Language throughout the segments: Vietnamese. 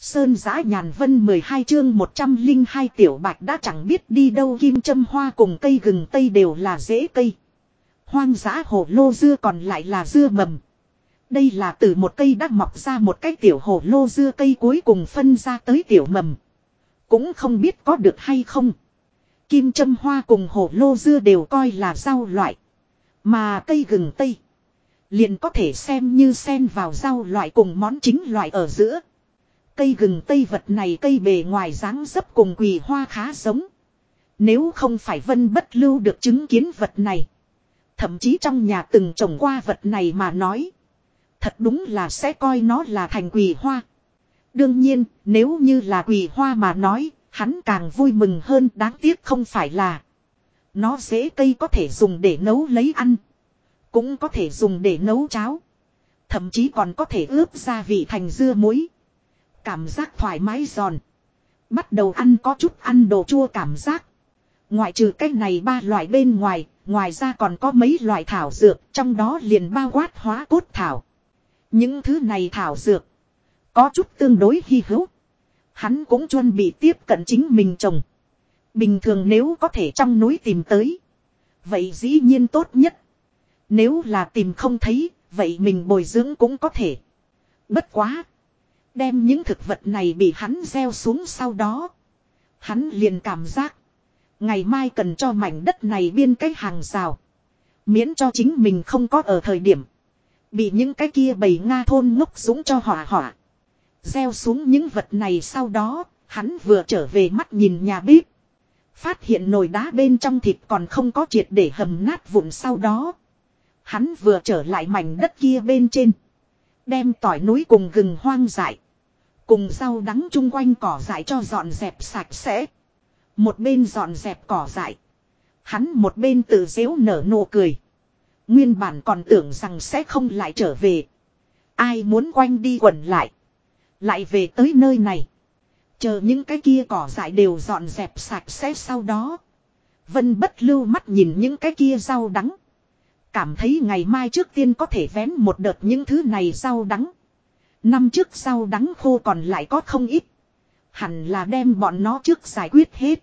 Sơn giã nhàn vân 12 chương 102 tiểu bạch đã chẳng biết đi đâu, kim châm hoa cùng cây gừng tây đều là rễ cây. Hoang dã hồ lô dưa còn lại là dưa mầm. Đây là từ một cây đã mọc ra một cái tiểu hồ lô dưa cây cuối cùng phân ra tới tiểu mầm. Cũng không biết có được hay không. Kim châm hoa cùng hồ lô dưa đều coi là rau loại. Mà cây gừng tây. Liền có thể xem như xen vào rau loại cùng món chính loại ở giữa. Cây gừng tây vật này cây bề ngoài dáng dấp cùng quỳ hoa khá giống. Nếu không phải vân bất lưu được chứng kiến vật này. Thậm chí trong nhà từng trồng qua vật này mà nói. Thật đúng là sẽ coi nó là thành quỳ hoa. Đương nhiên, nếu như là quỳ hoa mà nói, hắn càng vui mừng hơn đáng tiếc không phải là. Nó dễ cây có thể dùng để nấu lấy ăn. Cũng có thể dùng để nấu cháo. Thậm chí còn có thể ướp gia vị thành dưa muối. Cảm giác thoải mái giòn. Bắt đầu ăn có chút ăn đồ chua cảm giác. Ngoại trừ cách này ba loại bên ngoài, ngoài ra còn có mấy loại thảo dược, trong đó liền bao quát hóa cốt thảo. Những thứ này thảo dược, có chút tương đối hy hữu. Hắn cũng chuẩn bị tiếp cận chính mình trồng. Bình thường nếu có thể trong núi tìm tới. Vậy dĩ nhiên tốt nhất. Nếu là tìm không thấy, vậy mình bồi dưỡng cũng có thể. Bất quá. Đem những thực vật này bị hắn gieo xuống sau đó. Hắn liền cảm giác. Ngày mai cần cho mảnh đất này biên cái hàng rào. Miễn cho chính mình không có ở thời điểm. Bị những cái kia bầy Nga thôn ngốc dũng cho hỏa hỏa. Gieo xuống những vật này sau đó, hắn vừa trở về mắt nhìn nhà bếp. Phát hiện nồi đá bên trong thịt còn không có triệt để hầm nát vụn sau đó. Hắn vừa trở lại mảnh đất kia bên trên. Đem tỏi núi cùng gừng hoang dại. Cùng rau đắng chung quanh cỏ dại cho dọn dẹp sạch sẽ. Một bên dọn dẹp cỏ dại. Hắn một bên tự dễu nở nụ cười. Nguyên bản còn tưởng rằng sẽ không lại trở về. Ai muốn quanh đi quẩn lại. Lại về tới nơi này. Chờ những cái kia cỏ dại đều dọn dẹp sạch sẽ sau đó. Vân bất lưu mắt nhìn những cái kia rau đắng. Cảm thấy ngày mai trước tiên có thể vén một đợt những thứ này rau đắng. Năm trước rau đắng khô còn lại có không ít. Hẳn là đem bọn nó trước giải quyết hết.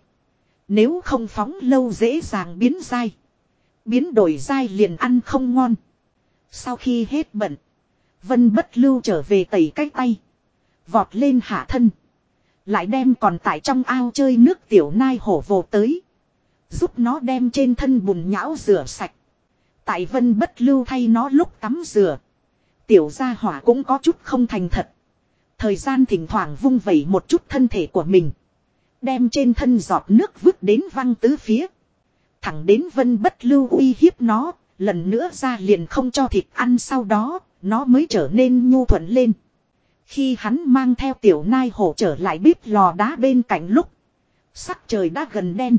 Nếu không phóng lâu dễ dàng biến dai. Biến đổi dai liền ăn không ngon. Sau khi hết bận. Vân bất lưu trở về tẩy cái tay. Vọt lên hạ thân. Lại đem còn tại trong ao chơi nước tiểu nai hổ vồ tới. Giúp nó đem trên thân bùn nhão rửa sạch. Tại vân bất lưu thay nó lúc tắm rửa. Tiểu gia hỏa cũng có chút không thành thật. Thời gian thỉnh thoảng vung vẩy một chút thân thể của mình. Đem trên thân giọt nước vứt đến văng tứ phía. Thẳng đến vân bất lưu uy hiếp nó. Lần nữa ra liền không cho thịt ăn sau đó. Nó mới trở nên nhu thuận lên. Khi hắn mang theo tiểu nai hổ trở lại bếp lò đá bên cạnh lúc. Sắc trời đã gần đen.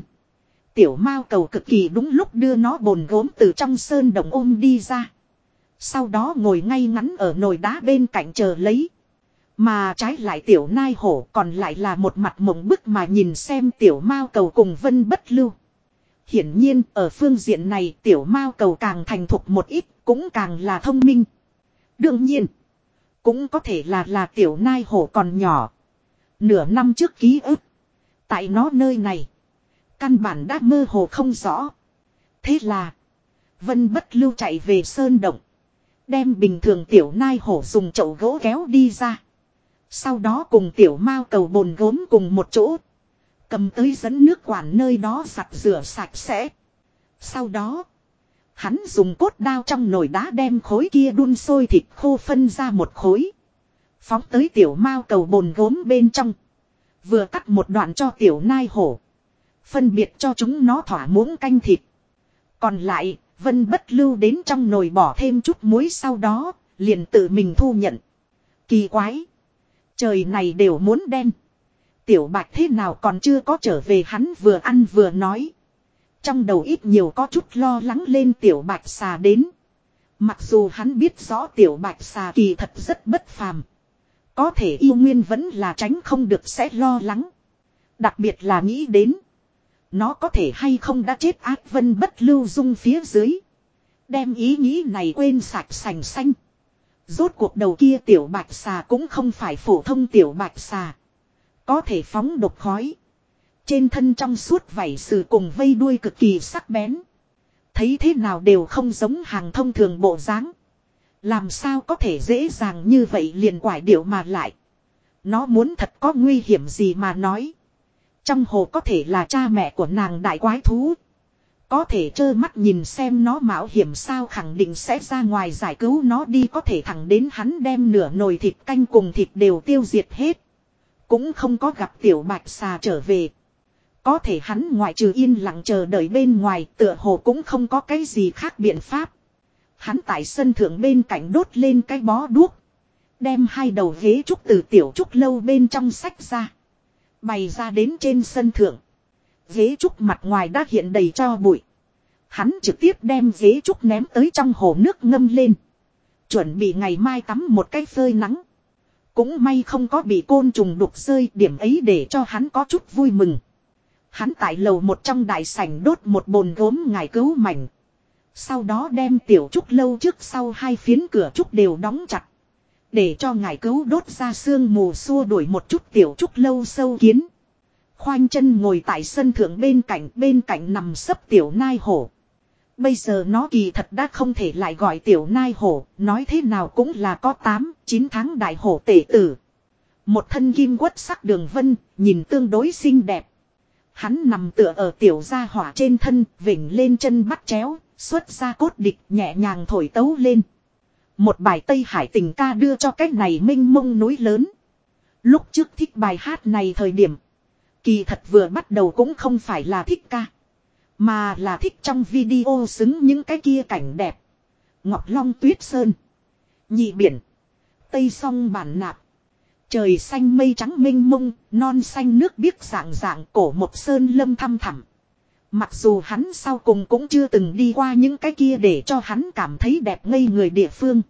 Tiểu mao cầu cực kỳ đúng lúc đưa nó bồn gốm từ trong sơn đồng ôm đi ra. Sau đó ngồi ngay ngắn ở nồi đá bên cạnh chờ lấy. Mà trái lại tiểu nai hổ còn lại là một mặt mộng bức mà nhìn xem tiểu mao cầu cùng vân bất lưu. Hiển nhiên, ở phương diện này tiểu mao cầu càng thành thục một ít, cũng càng là thông minh. Đương nhiên. Cũng có thể là là tiểu nai hổ còn nhỏ. Nửa năm trước ký ức. Tại nó nơi này. Căn bản đã mơ hồ không rõ. Thế là. Vân bất lưu chạy về sơn động. Đem bình thường tiểu nai hổ dùng chậu gỗ kéo đi ra. Sau đó cùng tiểu mao cầu bồn gốm cùng một chỗ. Cầm tới dẫn nước quản nơi đó sạch rửa sạch sẽ. Sau đó. Hắn dùng cốt đao trong nồi đá đem khối kia đun sôi thịt khô phân ra một khối. Phóng tới tiểu mao cầu bồn gốm bên trong. Vừa cắt một đoạn cho tiểu nai hổ. Phân biệt cho chúng nó thỏa muỗng canh thịt. Còn lại, Vân bất lưu đến trong nồi bỏ thêm chút muối sau đó, liền tự mình thu nhận. Kỳ quái! Trời này đều muốn đen. Tiểu bạch thế nào còn chưa có trở về hắn vừa ăn vừa nói. Trong đầu ít nhiều có chút lo lắng lên tiểu bạch xà đến. Mặc dù hắn biết rõ tiểu bạch xà kỳ thật rất bất phàm. Có thể yêu nguyên vẫn là tránh không được sẽ lo lắng. Đặc biệt là nghĩ đến. Nó có thể hay không đã chết ác vân bất lưu dung phía dưới. Đem ý nghĩ này quên sạch sành xanh. Rốt cuộc đầu kia tiểu bạch xà cũng không phải phổ thông tiểu bạch xà. Có thể phóng độc khói. Trên thân trong suốt vảy sự cùng vây đuôi cực kỳ sắc bén. Thấy thế nào đều không giống hàng thông thường bộ dáng. Làm sao có thể dễ dàng như vậy liền quải điệu mà lại. Nó muốn thật có nguy hiểm gì mà nói. Trong hồ có thể là cha mẹ của nàng đại quái thú. Có thể trơ mắt nhìn xem nó mạo hiểm sao khẳng định sẽ ra ngoài giải cứu nó đi có thể thẳng đến hắn đem nửa nồi thịt canh cùng thịt đều tiêu diệt hết. Cũng không có gặp tiểu bạch xà trở về. Có thể hắn ngoại trừ yên lặng chờ đợi bên ngoài, tựa hồ cũng không có cái gì khác biện pháp. Hắn tại sân thượng bên cạnh đốt lên cái bó đuốc. Đem hai đầu ghế trúc từ tiểu trúc lâu bên trong sách ra. Bày ra đến trên sân thượng. Ghế trúc mặt ngoài đã hiện đầy cho bụi. Hắn trực tiếp đem ghế trúc ném tới trong hồ nước ngâm lên. Chuẩn bị ngày mai tắm một cái phơi nắng. Cũng may không có bị côn trùng đục rơi, điểm ấy để cho hắn có chút vui mừng. Hắn tại lầu một trong đại sảnh đốt một bồn gốm ngài cứu mảnh. Sau đó đem tiểu trúc lâu trước sau hai phiến cửa trúc đều đóng chặt. Để cho ngài cứu đốt ra xương mù xua đuổi một chút tiểu trúc lâu sâu kiến. Khoanh chân ngồi tại sân thượng bên cạnh bên cạnh nằm sấp tiểu nai hổ. Bây giờ nó kỳ thật đã không thể lại gọi tiểu nai hổ, nói thế nào cũng là có 8, 9 tháng đại hổ tể tử. Một thân kim quất sắc đường vân, nhìn tương đối xinh đẹp. Hắn nằm tựa ở tiểu gia hỏa trên thân, vỉnh lên chân bắt chéo, xuất ra cốt địch nhẹ nhàng thổi tấu lên. Một bài Tây Hải tình ca đưa cho cách này minh mông núi lớn. Lúc trước thích bài hát này thời điểm. Kỳ thật vừa bắt đầu cũng không phải là thích ca. Mà là thích trong video xứng những cái kia cảnh đẹp. Ngọc Long tuyết sơn. Nhị biển. Tây song bản nạp. Trời xanh mây trắng minh mông, non xanh nước biếc dạng dạng cổ một sơn lâm thăm thẳm. Mặc dù hắn sau cùng cũng chưa từng đi qua những cái kia để cho hắn cảm thấy đẹp ngây người địa phương.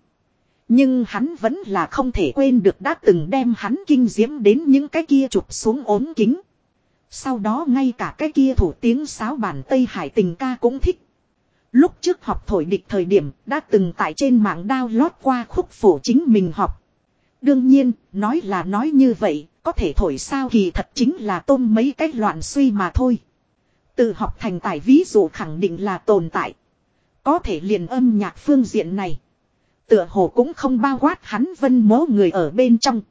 Nhưng hắn vẫn là không thể quên được đã từng đem hắn kinh diễm đến những cái kia chụp xuống ốm kính. Sau đó ngay cả cái kia thủ tiếng sáo bản Tây Hải tình ca cũng thích. Lúc trước học thổi địch thời điểm đã từng tại trên mạng download qua khúc phổ chính mình học. Đương nhiên, nói là nói như vậy, có thể thổi sao thì thật chính là tôm mấy cái loạn suy mà thôi. Từ học thành tài ví dụ khẳng định là tồn tại. Có thể liền âm nhạc phương diện này. Tựa hồ cũng không bao quát hắn vân mố người ở bên trong.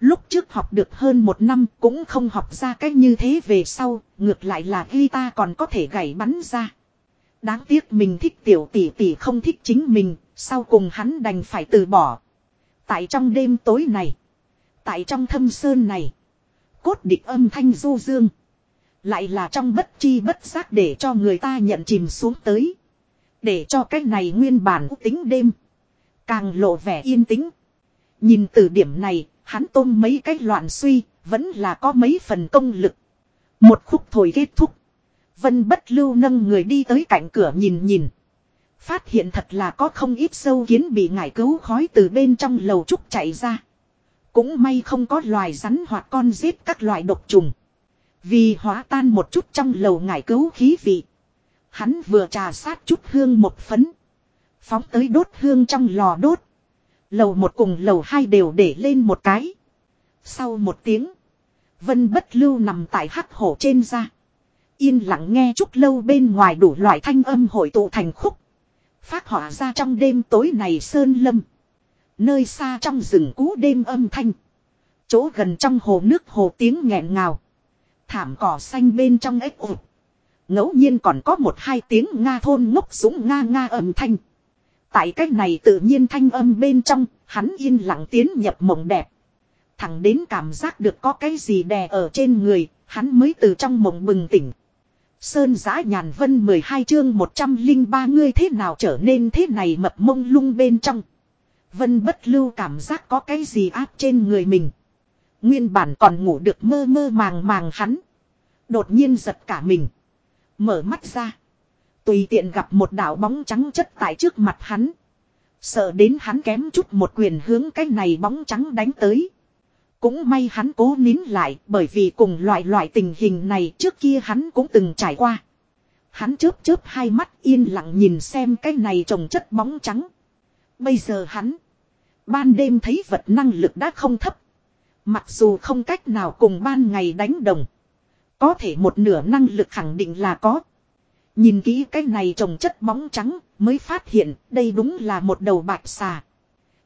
Lúc trước học được hơn một năm cũng không học ra cách như thế về sau, ngược lại là guitar còn có thể gảy bắn ra. Đáng tiếc mình thích tiểu tỷ tỷ không thích chính mình, sau cùng hắn đành phải từ bỏ. Tại trong đêm tối này, tại trong thâm sơn này, cốt địch âm thanh du dương. Lại là trong bất chi bất giác để cho người ta nhận chìm xuống tới. Để cho cái này nguyên bản tính đêm. Càng lộ vẻ yên tĩnh. Nhìn từ điểm này, hắn tôm mấy cái loạn suy, vẫn là có mấy phần công lực. Một khúc thổi kết thúc. Vân bất lưu nâng người đi tới cạnh cửa nhìn nhìn. Phát hiện thật là có không ít sâu kiến bị ngải cứu khói từ bên trong lầu trúc chạy ra. Cũng may không có loài rắn hoặc con giết các loài độc trùng. Vì hóa tan một chút trong lầu ngải cứu khí vị. Hắn vừa trà sát chút hương một phấn. Phóng tới đốt hương trong lò đốt. Lầu một cùng lầu hai đều để lên một cái. Sau một tiếng. Vân bất lưu nằm tại hắc hổ trên da. Yên lặng nghe chút lâu bên ngoài đủ loại thanh âm hội tụ thành khúc. Phát họa ra trong đêm tối này sơn lâm. Nơi xa trong rừng cú đêm âm thanh. Chỗ gần trong hồ nước hồ tiếng nghẹn ngào. Thảm cỏ xanh bên trong ếch ụt. ngẫu nhiên còn có một hai tiếng Nga thôn ngốc súng Nga Nga âm thanh. Tại cách này tự nhiên thanh âm bên trong, hắn yên lặng tiến nhập mộng đẹp. Thẳng đến cảm giác được có cái gì đè ở trên người, hắn mới từ trong mộng bừng tỉnh. Sơn giã nhàn vân 12 chương 103 ngươi thế nào trở nên thế này mập mông lung bên trong. Vân bất lưu cảm giác có cái gì áp trên người mình. Nguyên bản còn ngủ được mơ mơ màng màng hắn. Đột nhiên giật cả mình. Mở mắt ra. Tùy tiện gặp một đảo bóng trắng chất tại trước mặt hắn. Sợ đến hắn kém chút một quyền hướng cái này bóng trắng đánh tới. Cũng may hắn cố nín lại bởi vì cùng loại loại tình hình này trước kia hắn cũng từng trải qua. Hắn chớp chớp hai mắt yên lặng nhìn xem cái này trồng chất bóng trắng. Bây giờ hắn, Ban đêm thấy vật năng lực đã không thấp. Mặc dù không cách nào cùng ban ngày đánh đồng. Có thể một nửa năng lực khẳng định là có. Nhìn kỹ cái này trồng chất bóng trắng mới phát hiện đây đúng là một đầu bạch xà.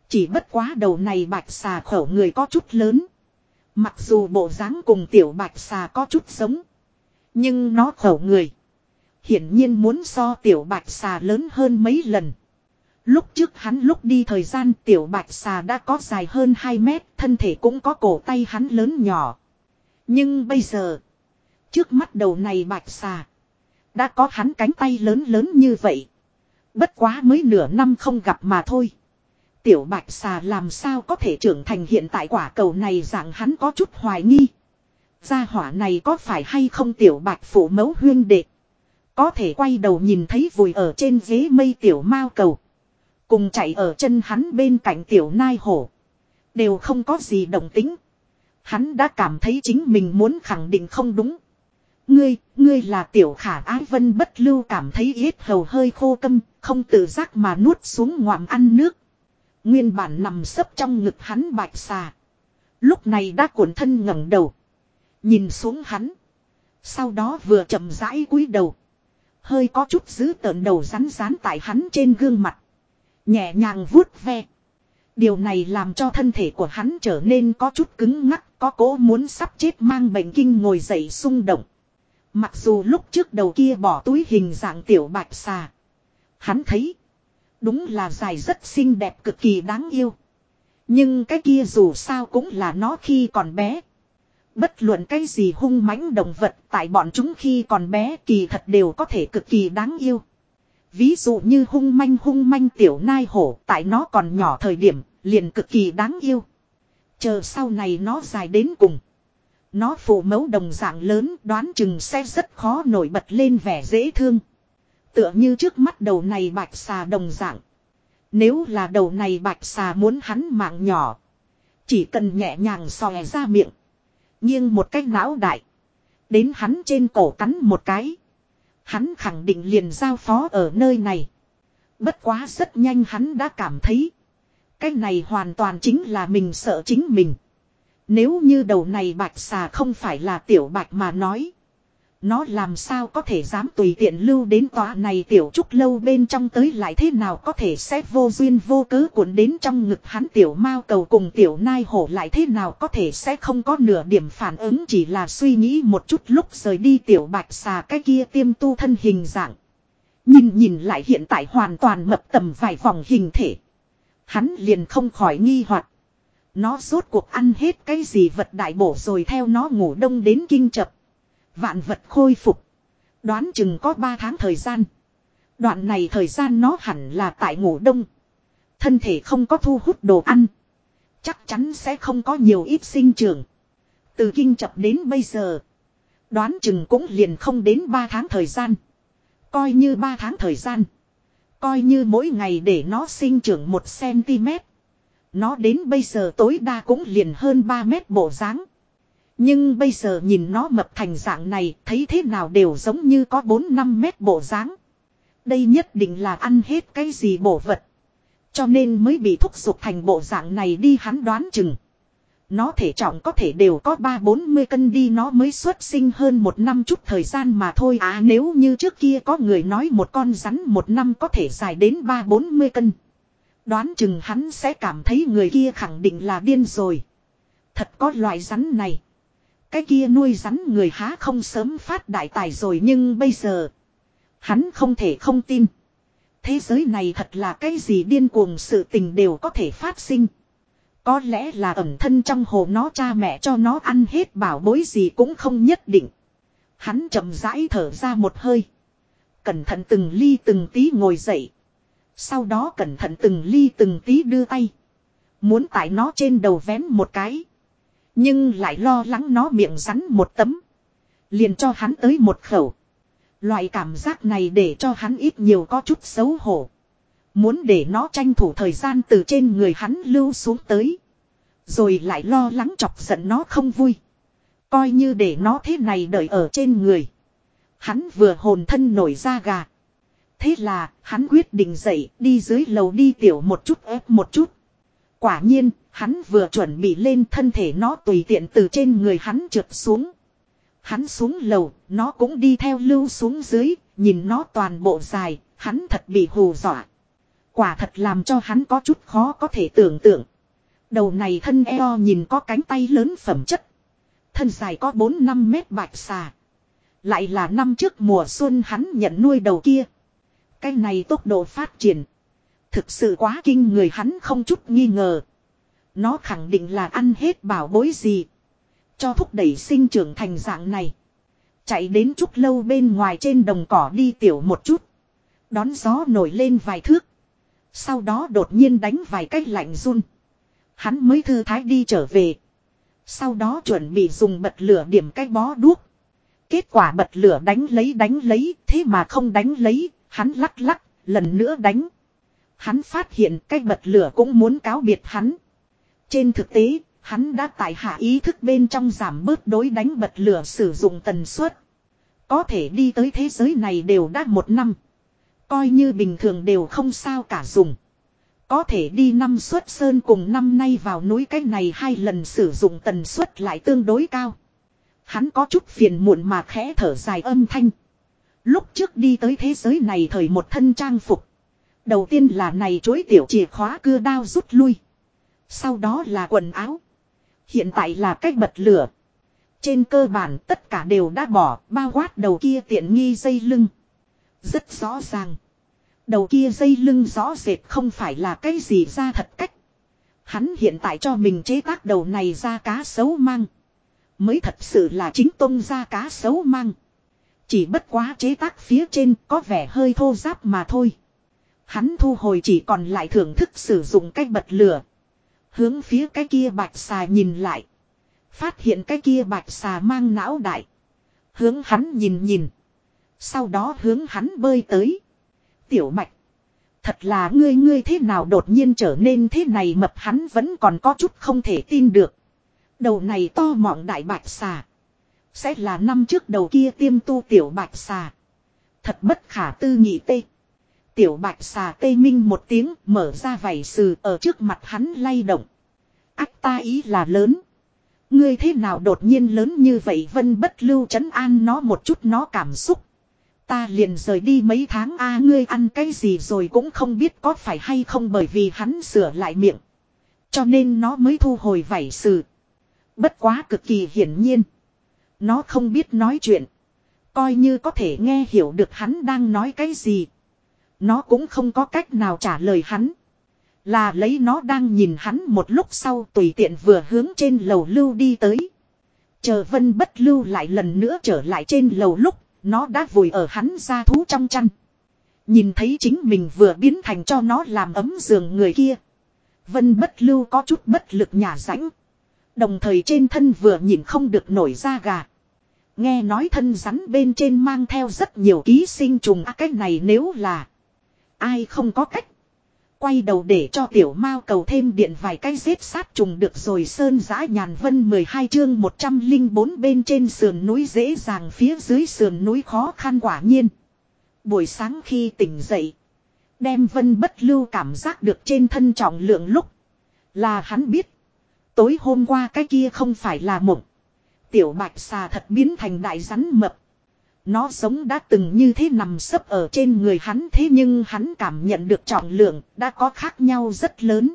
Chỉ bất quá đầu này bạch xà khẩu người có chút lớn. Mặc dù bộ dáng cùng tiểu bạch xà có chút giống. Nhưng nó khẩu người. Hiển nhiên muốn so tiểu bạch xà lớn hơn mấy lần. Lúc trước hắn lúc đi thời gian tiểu bạch xà đã có dài hơn 2 mét, thân thể cũng có cổ tay hắn lớn nhỏ. Nhưng bây giờ, trước mắt đầu này bạch xà, đã có hắn cánh tay lớn lớn như vậy. Bất quá mới nửa năm không gặp mà thôi. Tiểu bạch xà làm sao có thể trưởng thành hiện tại quả cầu này dạng hắn có chút hoài nghi. Gia hỏa này có phải hay không tiểu bạch phủ mẫu huyên đệ. Có thể quay đầu nhìn thấy vùi ở trên ghế mây tiểu mao cầu. Cùng chạy ở chân hắn bên cạnh tiểu nai hổ. Đều không có gì đồng tính. Hắn đã cảm thấy chính mình muốn khẳng định không đúng. Ngươi, ngươi là tiểu khả ái vân bất lưu cảm thấy yết hầu hơi khô câm, không tự giác mà nuốt xuống ngoạm ăn nước. Nguyên bản nằm sấp trong ngực hắn bạch xà. Lúc này đã cuộn thân ngẩng đầu. Nhìn xuống hắn. Sau đó vừa chậm rãi cúi đầu. Hơi có chút giữ tợn đầu rắn rán tại hắn trên gương mặt. Nhẹ nhàng vuốt ve. Điều này làm cho thân thể của hắn trở nên có chút cứng ngắc, có cố muốn sắp chết mang bệnh kinh ngồi dậy xung động. Mặc dù lúc trước đầu kia bỏ túi hình dạng tiểu bạch xà. Hắn thấy. Đúng là dài rất xinh đẹp cực kỳ đáng yêu. Nhưng cái kia dù sao cũng là nó khi còn bé. Bất luận cái gì hung mãnh động vật tại bọn chúng khi còn bé kỳ thật đều có thể cực kỳ đáng yêu. Ví dụ như hung manh hung manh tiểu nai hổ, tại nó còn nhỏ thời điểm, liền cực kỳ đáng yêu. Chờ sau này nó dài đến cùng. Nó phụ mẫu đồng dạng lớn, đoán chừng sẽ rất khó nổi bật lên vẻ dễ thương. Tựa như trước mắt đầu này bạch xà đồng dạng. Nếu là đầu này bạch xà muốn hắn mạng nhỏ. Chỉ cần nhẹ nhàng xòe ra miệng. Nghiêng một cái não đại. Đến hắn trên cổ cắn một cái. Hắn khẳng định liền giao phó ở nơi này. Bất quá rất nhanh hắn đã cảm thấy. Cái này hoàn toàn chính là mình sợ chính mình. Nếu như đầu này bạch xà không phải là tiểu bạch mà nói. Nó làm sao có thể dám tùy tiện lưu đến tòa này tiểu trúc lâu bên trong tới lại thế nào có thể sẽ vô duyên vô cớ cuốn đến trong ngực hắn tiểu mao cầu cùng tiểu nai hổ lại thế nào có thể sẽ không có nửa điểm phản ứng chỉ là suy nghĩ một chút lúc rời đi tiểu bạch xà cái kia tiêm tu thân hình dạng. Nhìn nhìn lại hiện tại hoàn toàn mập tầm vài vòng hình thể. Hắn liền không khỏi nghi hoặc Nó rốt cuộc ăn hết cái gì vật đại bổ rồi theo nó ngủ đông đến kinh chập. Vạn vật khôi phục. Đoán chừng có 3 tháng thời gian. Đoạn này thời gian nó hẳn là tại ngủ đông. Thân thể không có thu hút đồ ăn. Chắc chắn sẽ không có nhiều ít sinh trưởng. Từ kinh chập đến bây giờ. Đoán chừng cũng liền không đến 3 tháng thời gian. Coi như 3 tháng thời gian. Coi như mỗi ngày để nó sinh trưởng 1cm. Nó đến bây giờ tối đa cũng liền hơn 3 mét bộ dáng. Nhưng bây giờ nhìn nó mập thành dạng này, thấy thế nào đều giống như có 4-5 mét bộ dáng. Đây nhất định là ăn hết cái gì bổ vật. Cho nên mới bị thúc giục thành bộ dạng này đi hắn đoán chừng. Nó thể trọng có thể đều có 3-40 cân đi nó mới xuất sinh hơn một năm chút thời gian mà thôi à nếu như trước kia có người nói một con rắn một năm có thể dài đến 3-40 cân. Đoán chừng hắn sẽ cảm thấy người kia khẳng định là điên rồi. Thật có loại rắn này. Cái kia nuôi rắn người há không sớm phát đại tài rồi nhưng bây giờ. Hắn không thể không tin. Thế giới này thật là cái gì điên cuồng sự tình đều có thể phát sinh. Có lẽ là ẩn thân trong hồ nó cha mẹ cho nó ăn hết bảo bối gì cũng không nhất định. Hắn chậm rãi thở ra một hơi. Cẩn thận từng ly từng tí ngồi dậy. Sau đó cẩn thận từng ly từng tí đưa tay. Muốn tại nó trên đầu vén một cái. Nhưng lại lo lắng nó miệng rắn một tấm. Liền cho hắn tới một khẩu. Loại cảm giác này để cho hắn ít nhiều có chút xấu hổ. Muốn để nó tranh thủ thời gian từ trên người hắn lưu xuống tới. Rồi lại lo lắng chọc giận nó không vui. Coi như để nó thế này đợi ở trên người. Hắn vừa hồn thân nổi ra gà. Thế là hắn quyết định dậy, đi dưới lầu đi tiểu một chút, ép một chút. Quả nhiên, hắn vừa chuẩn bị lên thân thể nó tùy tiện từ trên người hắn trượt xuống. Hắn xuống lầu, nó cũng đi theo lưu xuống dưới, nhìn nó toàn bộ dài, hắn thật bị hù dọa. Quả thật làm cho hắn có chút khó có thể tưởng tượng. Đầu này thân eo nhìn có cánh tay lớn phẩm chất. Thân dài có 4-5 mét bạch xà. Lại là năm trước mùa xuân hắn nhận nuôi đầu kia. Cái này tốc độ phát triển. Thực sự quá kinh người hắn không chút nghi ngờ. Nó khẳng định là ăn hết bảo bối gì. Cho thúc đẩy sinh trưởng thành dạng này. Chạy đến chút lâu bên ngoài trên đồng cỏ đi tiểu một chút. Đón gió nổi lên vài thước. Sau đó đột nhiên đánh vài cách lạnh run. Hắn mới thư thái đi trở về. Sau đó chuẩn bị dùng bật lửa điểm cái bó đuốc. Kết quả bật lửa đánh lấy đánh lấy, thế mà không đánh lấy, hắn lắc lắc, lần nữa đánh. Hắn phát hiện cái bật lửa cũng muốn cáo biệt hắn. Trên thực tế, hắn đã tại hạ ý thức bên trong giảm bớt đối đánh bật lửa sử dụng tần suất. Có thể đi tới thế giới này đều đã một năm. Coi như bình thường đều không sao cả dùng. Có thể đi năm suất sơn cùng năm nay vào núi cái này hai lần sử dụng tần suất lại tương đối cao. Hắn có chút phiền muộn mà khẽ thở dài âm thanh. Lúc trước đi tới thế giới này thời một thân trang phục. Đầu tiên là này chối tiểu chìa khóa cưa đao rút lui. Sau đó là quần áo. Hiện tại là cách bật lửa. Trên cơ bản tất cả đều đã bỏ, bao quát đầu kia tiện nghi dây lưng. Rất rõ ràng. Đầu kia dây lưng rõ rệt không phải là cái gì ra thật cách. Hắn hiện tại cho mình chế tác đầu này ra cá sấu mang. Mới thật sự là chính tông ra cá sấu mang. Chỉ bất quá chế tác phía trên có vẻ hơi thô giáp mà thôi. Hắn thu hồi chỉ còn lại thưởng thức sử dụng cách bật lửa. Hướng phía cái kia bạch xà nhìn lại. Phát hiện cái kia bạch xà mang não đại. Hướng hắn nhìn nhìn. Sau đó hướng hắn bơi tới. Tiểu mạch. Thật là ngươi ngươi thế nào đột nhiên trở nên thế này mập hắn vẫn còn có chút không thể tin được. Đầu này to mọng đại bạch xà. Sẽ là năm trước đầu kia tiêm tu tiểu bạch xà. Thật bất khả tư nghị tê. Tiểu bạch xà tây minh một tiếng mở ra vảy sừ ở trước mặt hắn lay động. Ác ta ý là lớn. Ngươi thế nào đột nhiên lớn như vậy vân bất lưu trấn an nó một chút nó cảm xúc. Ta liền rời đi mấy tháng a, ngươi ăn cái gì rồi cũng không biết có phải hay không bởi vì hắn sửa lại miệng. Cho nên nó mới thu hồi vảy sừ. Bất quá cực kỳ hiển nhiên. Nó không biết nói chuyện. Coi như có thể nghe hiểu được hắn đang nói cái gì. Nó cũng không có cách nào trả lời hắn. Là lấy nó đang nhìn hắn một lúc sau tùy tiện vừa hướng trên lầu lưu đi tới. Chờ vân bất lưu lại lần nữa trở lại trên lầu lúc nó đã vùi ở hắn ra thú trong chăn. Nhìn thấy chính mình vừa biến thành cho nó làm ấm giường người kia. Vân bất lưu có chút bất lực nhà rãnh. Đồng thời trên thân vừa nhìn không được nổi da gà. Nghe nói thân rắn bên trên mang theo rất nhiều ký sinh trùng à, cái này nếu là ai không có cách. Quay đầu để cho tiểu mao cầu thêm điện vài cái giết sát trùng được rồi sơn giã nhàn vân 12 chương 104 bên trên sườn núi dễ dàng phía dưới sườn núi khó khăn quả nhiên. Buổi sáng khi tỉnh dậy. Đem vân bất lưu cảm giác được trên thân trọng lượng lúc. Là hắn biết. Tối hôm qua cái kia không phải là mộng. Tiểu bạch xà thật biến thành đại rắn mập. Nó sống đã từng như thế nằm sấp ở trên người hắn thế nhưng hắn cảm nhận được trọng lượng đã có khác nhau rất lớn.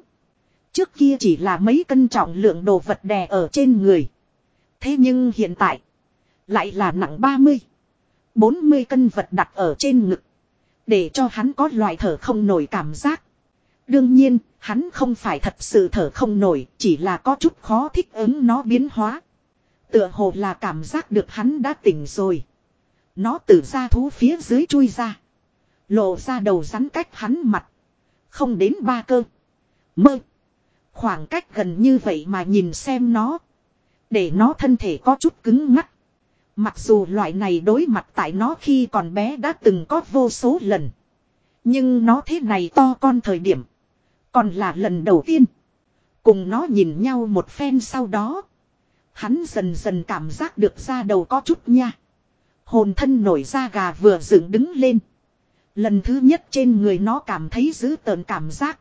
Trước kia chỉ là mấy cân trọng lượng đồ vật đè ở trên người. Thế nhưng hiện tại lại là nặng 30, 40 cân vật đặt ở trên ngực. Để cho hắn có loại thở không nổi cảm giác. Đương nhiên, hắn không phải thật sự thở không nổi, chỉ là có chút khó thích ứng nó biến hóa. Tựa hồ là cảm giác được hắn đã tỉnh rồi. Nó từ ra thú phía dưới chui ra. Lộ ra đầu rắn cách hắn mặt. Không đến ba cơ. Mơ. Khoảng cách gần như vậy mà nhìn xem nó. Để nó thân thể có chút cứng ngắt. Mặc dù loại này đối mặt tại nó khi còn bé đã từng có vô số lần. Nhưng nó thế này to con thời điểm. Còn là lần đầu tiên. Cùng nó nhìn nhau một phen sau đó. Hắn dần dần cảm giác được ra đầu có chút nha. Hồn thân nổi da gà vừa dựng đứng lên. Lần thứ nhất trên người nó cảm thấy dữ tợn cảm giác.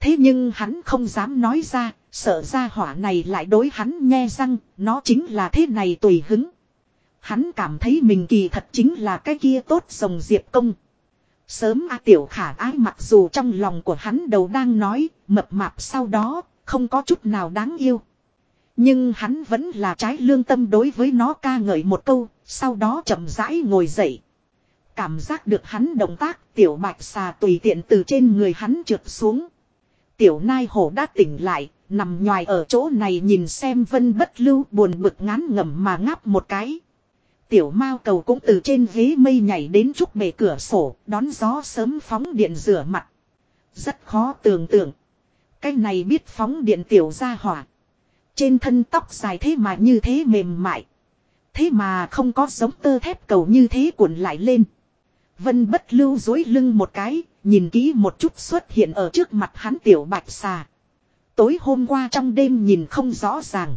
Thế nhưng hắn không dám nói ra, sợ ra hỏa này lại đối hắn nghe răng, nó chính là thế này tùy hứng. Hắn cảm thấy mình kỳ thật chính là cái kia tốt rồng diệp công. Sớm A Tiểu Khả ái mặc dù trong lòng của hắn đầu đang nói, mập mạp sau đó, không có chút nào đáng yêu. Nhưng hắn vẫn là trái lương tâm đối với nó ca ngợi một câu, sau đó chậm rãi ngồi dậy. Cảm giác được hắn động tác, tiểu bạch xà tùy tiện từ trên người hắn trượt xuống. Tiểu nai hổ đã tỉnh lại, nằm nhòi ở chỗ này nhìn xem vân bất lưu buồn bực ngán ngẩm mà ngáp một cái. Tiểu mao cầu cũng từ trên ghế mây nhảy đến trúc bề cửa sổ, đón gió sớm phóng điện rửa mặt. Rất khó tưởng tượng. Cái này biết phóng điện tiểu ra hỏa. Trên thân tóc dài thế mà như thế mềm mại. Thế mà không có giống tơ thép cầu như thế cuộn lại lên. Vân bất lưu dối lưng một cái, nhìn kỹ một chút xuất hiện ở trước mặt hắn tiểu bạch xà. Tối hôm qua trong đêm nhìn không rõ ràng.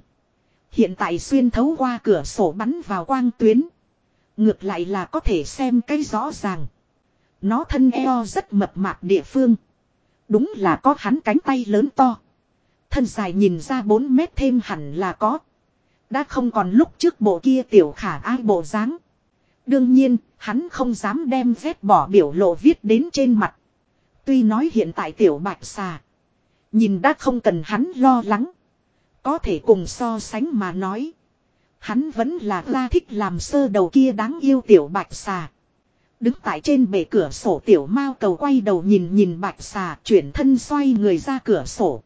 Hiện tại xuyên thấu qua cửa sổ bắn vào quang tuyến. Ngược lại là có thể xem cái rõ ràng. Nó thân eo rất mập mạp địa phương. Đúng là có hắn cánh tay lớn to. Thân dài nhìn ra 4 mét thêm hẳn là có. Đã không còn lúc trước bộ kia tiểu khả ai bộ dáng. Đương nhiên, hắn không dám đem vết bỏ biểu lộ viết đến trên mặt. Tuy nói hiện tại tiểu bạch xà. Nhìn đã không cần hắn lo lắng. Có thể cùng so sánh mà nói. Hắn vẫn là la thích làm sơ đầu kia đáng yêu tiểu bạch xà. Đứng tại trên bể cửa sổ tiểu mao cầu quay đầu nhìn nhìn bạch xà chuyển thân xoay người ra cửa sổ.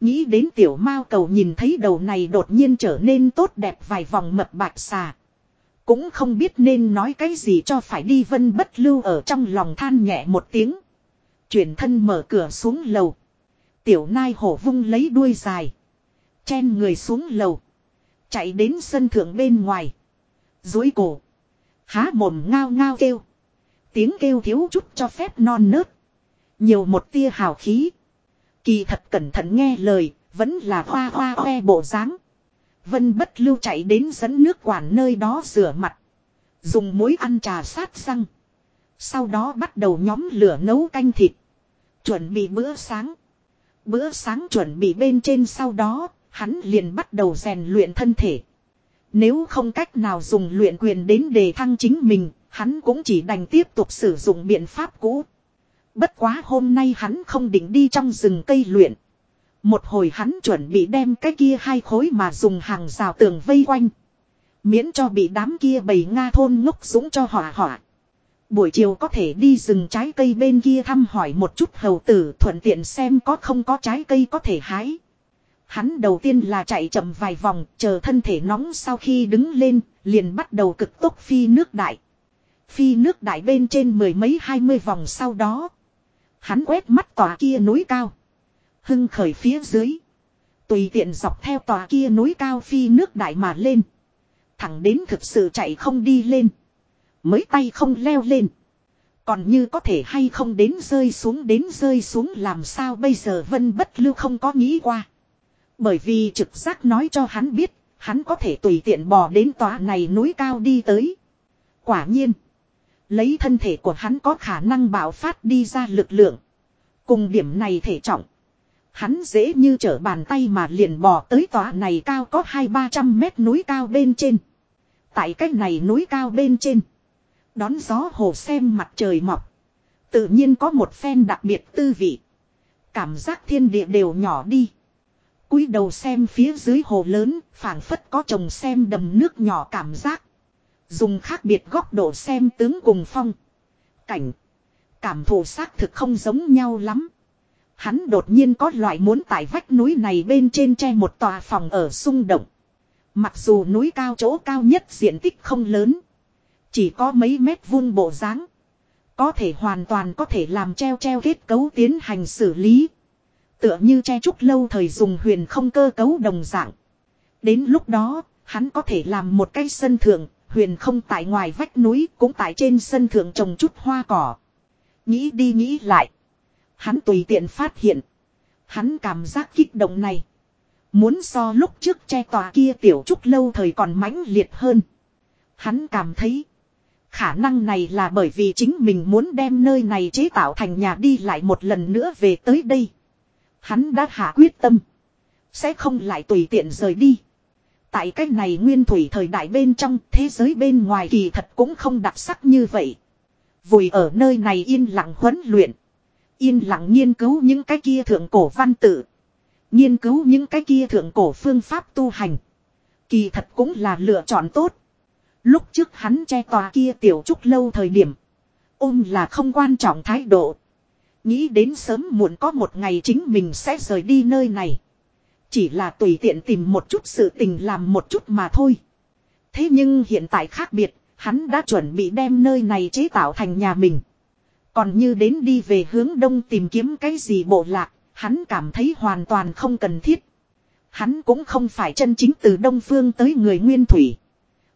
Nghĩ đến tiểu mao cầu nhìn thấy đầu này đột nhiên trở nên tốt đẹp vài vòng mập bạc xà. Cũng không biết nên nói cái gì cho phải đi vân bất lưu ở trong lòng than nhẹ một tiếng. Chuyển thân mở cửa xuống lầu. Tiểu nai hổ vung lấy đuôi dài. Chen người xuống lầu. Chạy đến sân thượng bên ngoài. Dối cổ. Há mồm ngao ngao kêu. Tiếng kêu thiếu chút cho phép non nớt. Nhiều một tia hào khí. Kỳ thật cẩn thận nghe lời. Vẫn là hoa hoa khoe bộ dáng Vân bất lưu chạy đến dẫn nước quản nơi đó rửa mặt. Dùng muối ăn trà sát răng. Sau đó bắt đầu nhóm lửa nấu canh thịt. Chuẩn bị bữa sáng. Bữa sáng chuẩn bị bên trên sau đó, hắn liền bắt đầu rèn luyện thân thể. Nếu không cách nào dùng luyện quyền đến đề thăng chính mình, hắn cũng chỉ đành tiếp tục sử dụng biện pháp cũ. Bất quá hôm nay hắn không định đi trong rừng cây luyện. Một hồi hắn chuẩn bị đem cái kia hai khối mà dùng hàng rào tường vây quanh. Miễn cho bị đám kia bầy Nga thôn ngốc dũng cho hỏa hỏa. Buổi chiều có thể đi rừng trái cây bên kia thăm hỏi một chút hầu tử thuận tiện xem có không có trái cây có thể hái. Hắn đầu tiên là chạy chậm vài vòng, chờ thân thể nóng sau khi đứng lên, liền bắt đầu cực tốc phi nước đại. Phi nước đại bên trên mười mấy hai mươi vòng sau đó. Hắn quét mắt tòa kia núi cao. Hưng khởi phía dưới. Tùy tiện dọc theo tòa kia núi cao phi nước đại mà lên. Thẳng đến thực sự chạy không đi lên. Mới tay không leo lên. Còn như có thể hay không đến rơi xuống đến rơi xuống làm sao bây giờ vân bất lưu không có nghĩ qua. Bởi vì trực giác nói cho hắn biết, hắn có thể tùy tiện bò đến tòa này núi cao đi tới. Quả nhiên, lấy thân thể của hắn có khả năng bạo phát đi ra lực lượng. Cùng điểm này thể trọng. Hắn dễ như trở bàn tay mà liền bò tới tòa này cao có hai ba trăm mét núi cao bên trên. Tại cách này núi cao bên trên. Đón gió hồ xem mặt trời mọc. Tự nhiên có một phen đặc biệt tư vị. Cảm giác thiên địa đều nhỏ đi cúi đầu xem phía dưới hồ lớn, phảng phất có chồng xem đầm nước nhỏ cảm giác. Dùng khác biệt góc độ xem tướng cùng phong. Cảnh. Cảm thụ xác thực không giống nhau lắm. Hắn đột nhiên có loại muốn tại vách núi này bên trên tre một tòa phòng ở xung động. Mặc dù núi cao chỗ cao nhất diện tích không lớn. Chỉ có mấy mét vuông bộ dáng Có thể hoàn toàn có thể làm treo treo kết cấu tiến hành xử lý. Tựa như che trúc lâu thời dùng huyền không cơ cấu đồng dạng. Đến lúc đó, hắn có thể làm một cái sân thượng, huyền không tại ngoài vách núi, cũng tại trên sân thượng trồng chút hoa cỏ. Nghĩ đi nghĩ lại. Hắn tùy tiện phát hiện. Hắn cảm giác kích động này. Muốn so lúc trước che tòa kia tiểu trúc lâu thời còn mãnh liệt hơn. Hắn cảm thấy. Khả năng này là bởi vì chính mình muốn đem nơi này chế tạo thành nhà đi lại một lần nữa về tới đây. Hắn đã hạ quyết tâm. Sẽ không lại tùy tiện rời đi. Tại cách này nguyên thủy thời đại bên trong, thế giới bên ngoài kỳ thật cũng không đặc sắc như vậy. Vùi ở nơi này yên lặng huấn luyện. Yên lặng nghiên cứu những cái kia thượng cổ văn tự. Nghiên cứu những cái kia thượng cổ phương pháp tu hành. Kỳ thật cũng là lựa chọn tốt. Lúc trước hắn che tòa kia tiểu trúc lâu thời điểm. Ôm là không quan trọng thái độ. Nghĩ đến sớm muộn có một ngày chính mình sẽ rời đi nơi này. Chỉ là tùy tiện tìm một chút sự tình làm một chút mà thôi. Thế nhưng hiện tại khác biệt, hắn đã chuẩn bị đem nơi này chế tạo thành nhà mình. Còn như đến đi về hướng đông tìm kiếm cái gì bộ lạc, hắn cảm thấy hoàn toàn không cần thiết. Hắn cũng không phải chân chính từ đông phương tới người nguyên thủy.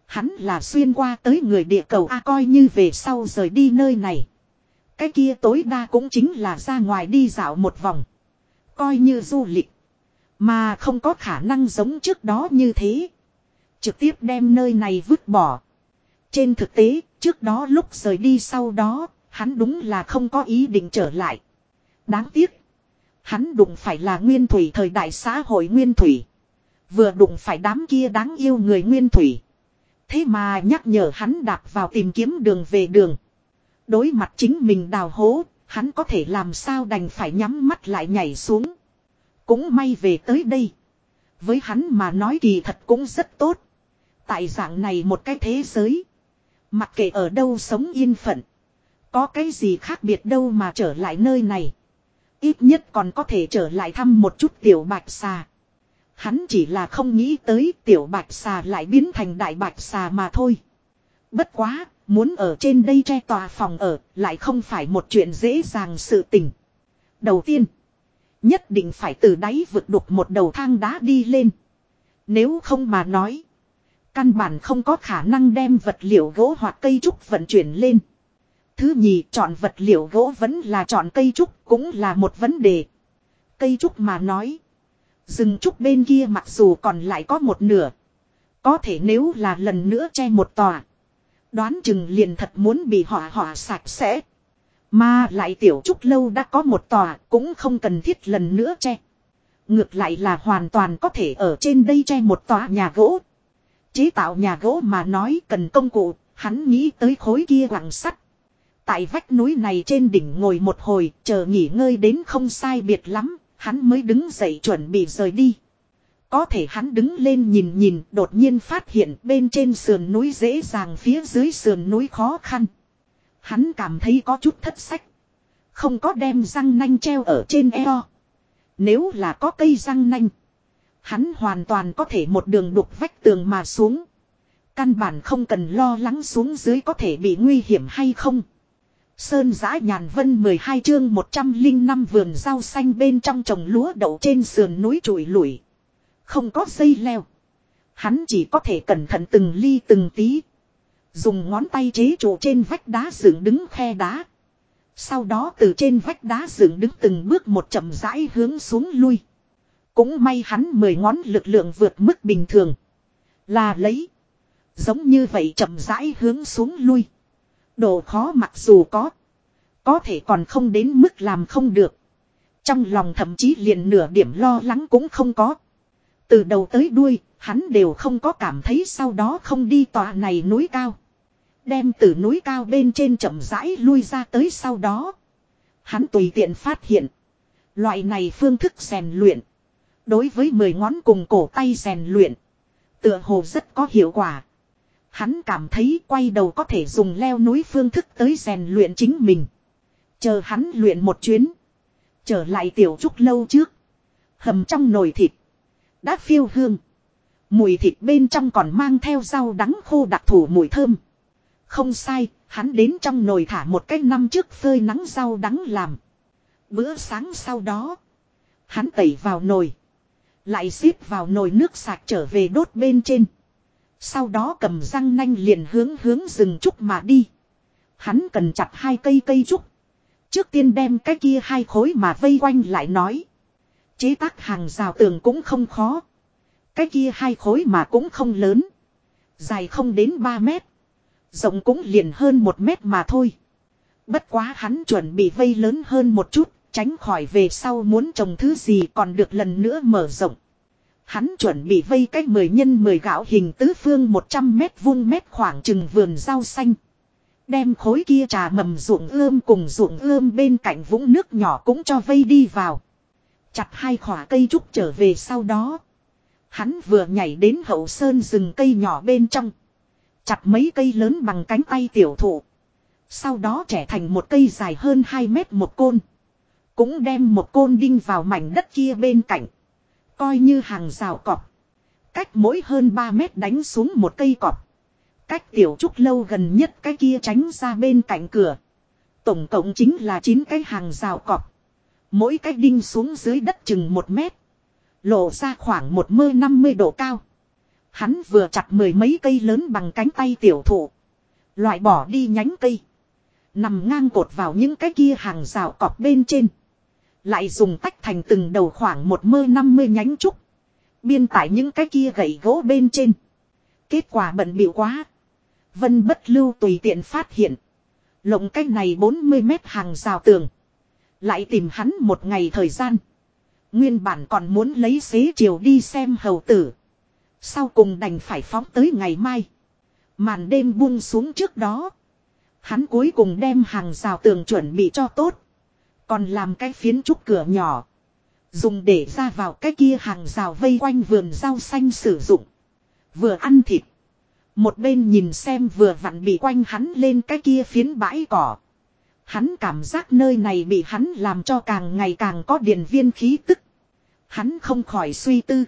Hắn là xuyên qua tới người địa cầu A coi như về sau rời đi nơi này. Cái kia tối đa cũng chính là ra ngoài đi dạo một vòng. Coi như du lịch. Mà không có khả năng giống trước đó như thế. Trực tiếp đem nơi này vứt bỏ. Trên thực tế, trước đó lúc rời đi sau đó, hắn đúng là không có ý định trở lại. Đáng tiếc. Hắn đụng phải là nguyên thủy thời đại xã hội nguyên thủy. Vừa đụng phải đám kia đáng yêu người nguyên thủy. Thế mà nhắc nhở hắn đạp vào tìm kiếm đường về đường. Đối mặt chính mình đào hố, hắn có thể làm sao đành phải nhắm mắt lại nhảy xuống. Cũng may về tới đây. Với hắn mà nói kỳ thật cũng rất tốt. Tại dạng này một cái thế giới. Mặc kệ ở đâu sống yên phận. Có cái gì khác biệt đâu mà trở lại nơi này. Ít nhất còn có thể trở lại thăm một chút tiểu bạch xà. Hắn chỉ là không nghĩ tới tiểu bạch xà lại biến thành đại bạch xà mà thôi. Bất quá, muốn ở trên đây che tòa phòng ở, lại không phải một chuyện dễ dàng sự tình. Đầu tiên, nhất định phải từ đáy vượt đục một đầu thang đá đi lên. Nếu không mà nói, căn bản không có khả năng đem vật liệu gỗ hoặc cây trúc vận chuyển lên. Thứ nhì, chọn vật liệu gỗ vẫn là chọn cây trúc, cũng là một vấn đề. Cây trúc mà nói, Rừng trúc bên kia mặc dù còn lại có một nửa. Có thể nếu là lần nữa che một tòa. Đoán chừng liền thật muốn bị họa hỏa sạch sẽ. Mà lại tiểu trúc lâu đã có một tòa cũng không cần thiết lần nữa che. Ngược lại là hoàn toàn có thể ở trên đây che một tòa nhà gỗ. Chế tạo nhà gỗ mà nói cần công cụ, hắn nghĩ tới khối kia quặng sắt. Tại vách núi này trên đỉnh ngồi một hồi, chờ nghỉ ngơi đến không sai biệt lắm, Hắn mới đứng dậy chuẩn bị rời đi. Có thể hắn đứng lên nhìn nhìn đột nhiên phát hiện bên trên sườn núi dễ dàng phía dưới sườn núi khó khăn. Hắn cảm thấy có chút thất sách. Không có đem răng nanh treo ở trên eo. Nếu là có cây răng nanh. Hắn hoàn toàn có thể một đường đục vách tường mà xuống. Căn bản không cần lo lắng xuống dưới có thể bị nguy hiểm hay không. Sơn giã nhàn vân 12 chương 105 vườn rau xanh bên trong trồng lúa đậu trên sườn núi trụi lủi. Không có dây leo. Hắn chỉ có thể cẩn thận từng ly từng tí. Dùng ngón tay chế trụ trên vách đá dựng đứng khe đá. Sau đó từ trên vách đá dựng đứng từng bước một chậm rãi hướng xuống lui. Cũng may hắn mười ngón lực lượng vượt mức bình thường. Là lấy. Giống như vậy chậm rãi hướng xuống lui. Độ khó mặc dù có. Có thể còn không đến mức làm không được. Trong lòng thậm chí liền nửa điểm lo lắng cũng không có. Từ đầu tới đuôi, hắn đều không có cảm thấy sau đó không đi tòa này núi cao. Đem từ núi cao bên trên chậm rãi lui ra tới sau đó. Hắn tùy tiện phát hiện. Loại này phương thức rèn luyện. Đối với mười ngón cùng cổ tay rèn luyện. Tựa hồ rất có hiệu quả. Hắn cảm thấy quay đầu có thể dùng leo núi phương thức tới rèn luyện chính mình. Chờ hắn luyện một chuyến. Trở lại tiểu trúc lâu trước. Hầm trong nồi thịt. Đã phiêu hương. Mùi thịt bên trong còn mang theo rau đắng khô đặc thủ mùi thơm. Không sai, hắn đến trong nồi thả một cái năm trước phơi nắng rau đắng làm. Bữa sáng sau đó. Hắn tẩy vào nồi. Lại xếp vào nồi nước sạch trở về đốt bên trên. Sau đó cầm răng nanh liền hướng hướng rừng trúc mà đi. Hắn cần chặt hai cây cây trúc. Trước tiên đem cái kia hai khối mà vây quanh lại nói. Chế tác hàng rào tường cũng không khó. Cái kia hai khối mà cũng không lớn. Dài không đến 3 mét. Rộng cũng liền hơn một mét mà thôi. Bất quá hắn chuẩn bị vây lớn hơn một chút. tránh khỏi về sau muốn trồng thứ gì còn được lần nữa mở rộng. Hắn chuẩn bị vây cách 10 nhân 10 gạo hình tứ phương 100 mét vuông mét khoảng chừng vườn rau xanh. Đem khối kia trà mầm ruộng ươm cùng ruộng ươm bên cạnh vũng nước nhỏ cũng cho vây đi vào. Chặt hai khỏa cây trúc trở về sau đó. Hắn vừa nhảy đến hậu sơn rừng cây nhỏ bên trong. Chặt mấy cây lớn bằng cánh tay tiểu thụ. Sau đó trẻ thành một cây dài hơn 2 mét một côn. Cũng đem một côn đinh vào mảnh đất kia bên cạnh. Coi như hàng rào cọp. Cách mỗi hơn 3 mét đánh xuống một cây cọp. Cách tiểu trúc lâu gần nhất cái kia tránh ra bên cạnh cửa. Tổng cộng chính là 9 cái hàng rào cọp. Mỗi cái đinh xuống dưới đất chừng 1 mét. Lộ ra khoảng một mơ 50 độ cao. Hắn vừa chặt mười mấy cây lớn bằng cánh tay tiểu thụ. Loại bỏ đi nhánh cây. Nằm ngang cột vào những cái kia hàng rào cọp bên trên. Lại dùng tách thành từng đầu khoảng một mơ 50 nhánh trúc. Biên tải những cái kia gậy gỗ bên trên. Kết quả bận bịu quá. Vân bất lưu tùy tiện phát hiện. Lộng cách này 40 mét hàng rào tường. Lại tìm hắn một ngày thời gian. Nguyên bản còn muốn lấy xế chiều đi xem hầu tử. Sau cùng đành phải phóng tới ngày mai. Màn đêm buông xuống trước đó. Hắn cuối cùng đem hàng rào tường chuẩn bị cho tốt. Còn làm cái phiến trúc cửa nhỏ. Dùng để ra vào cái kia hàng rào vây quanh vườn rau xanh sử dụng. Vừa ăn thịt. Một bên nhìn xem vừa vặn bị quanh hắn lên cái kia phiến bãi cỏ. Hắn cảm giác nơi này bị hắn làm cho càng ngày càng có điện viên khí tức. Hắn không khỏi suy tư.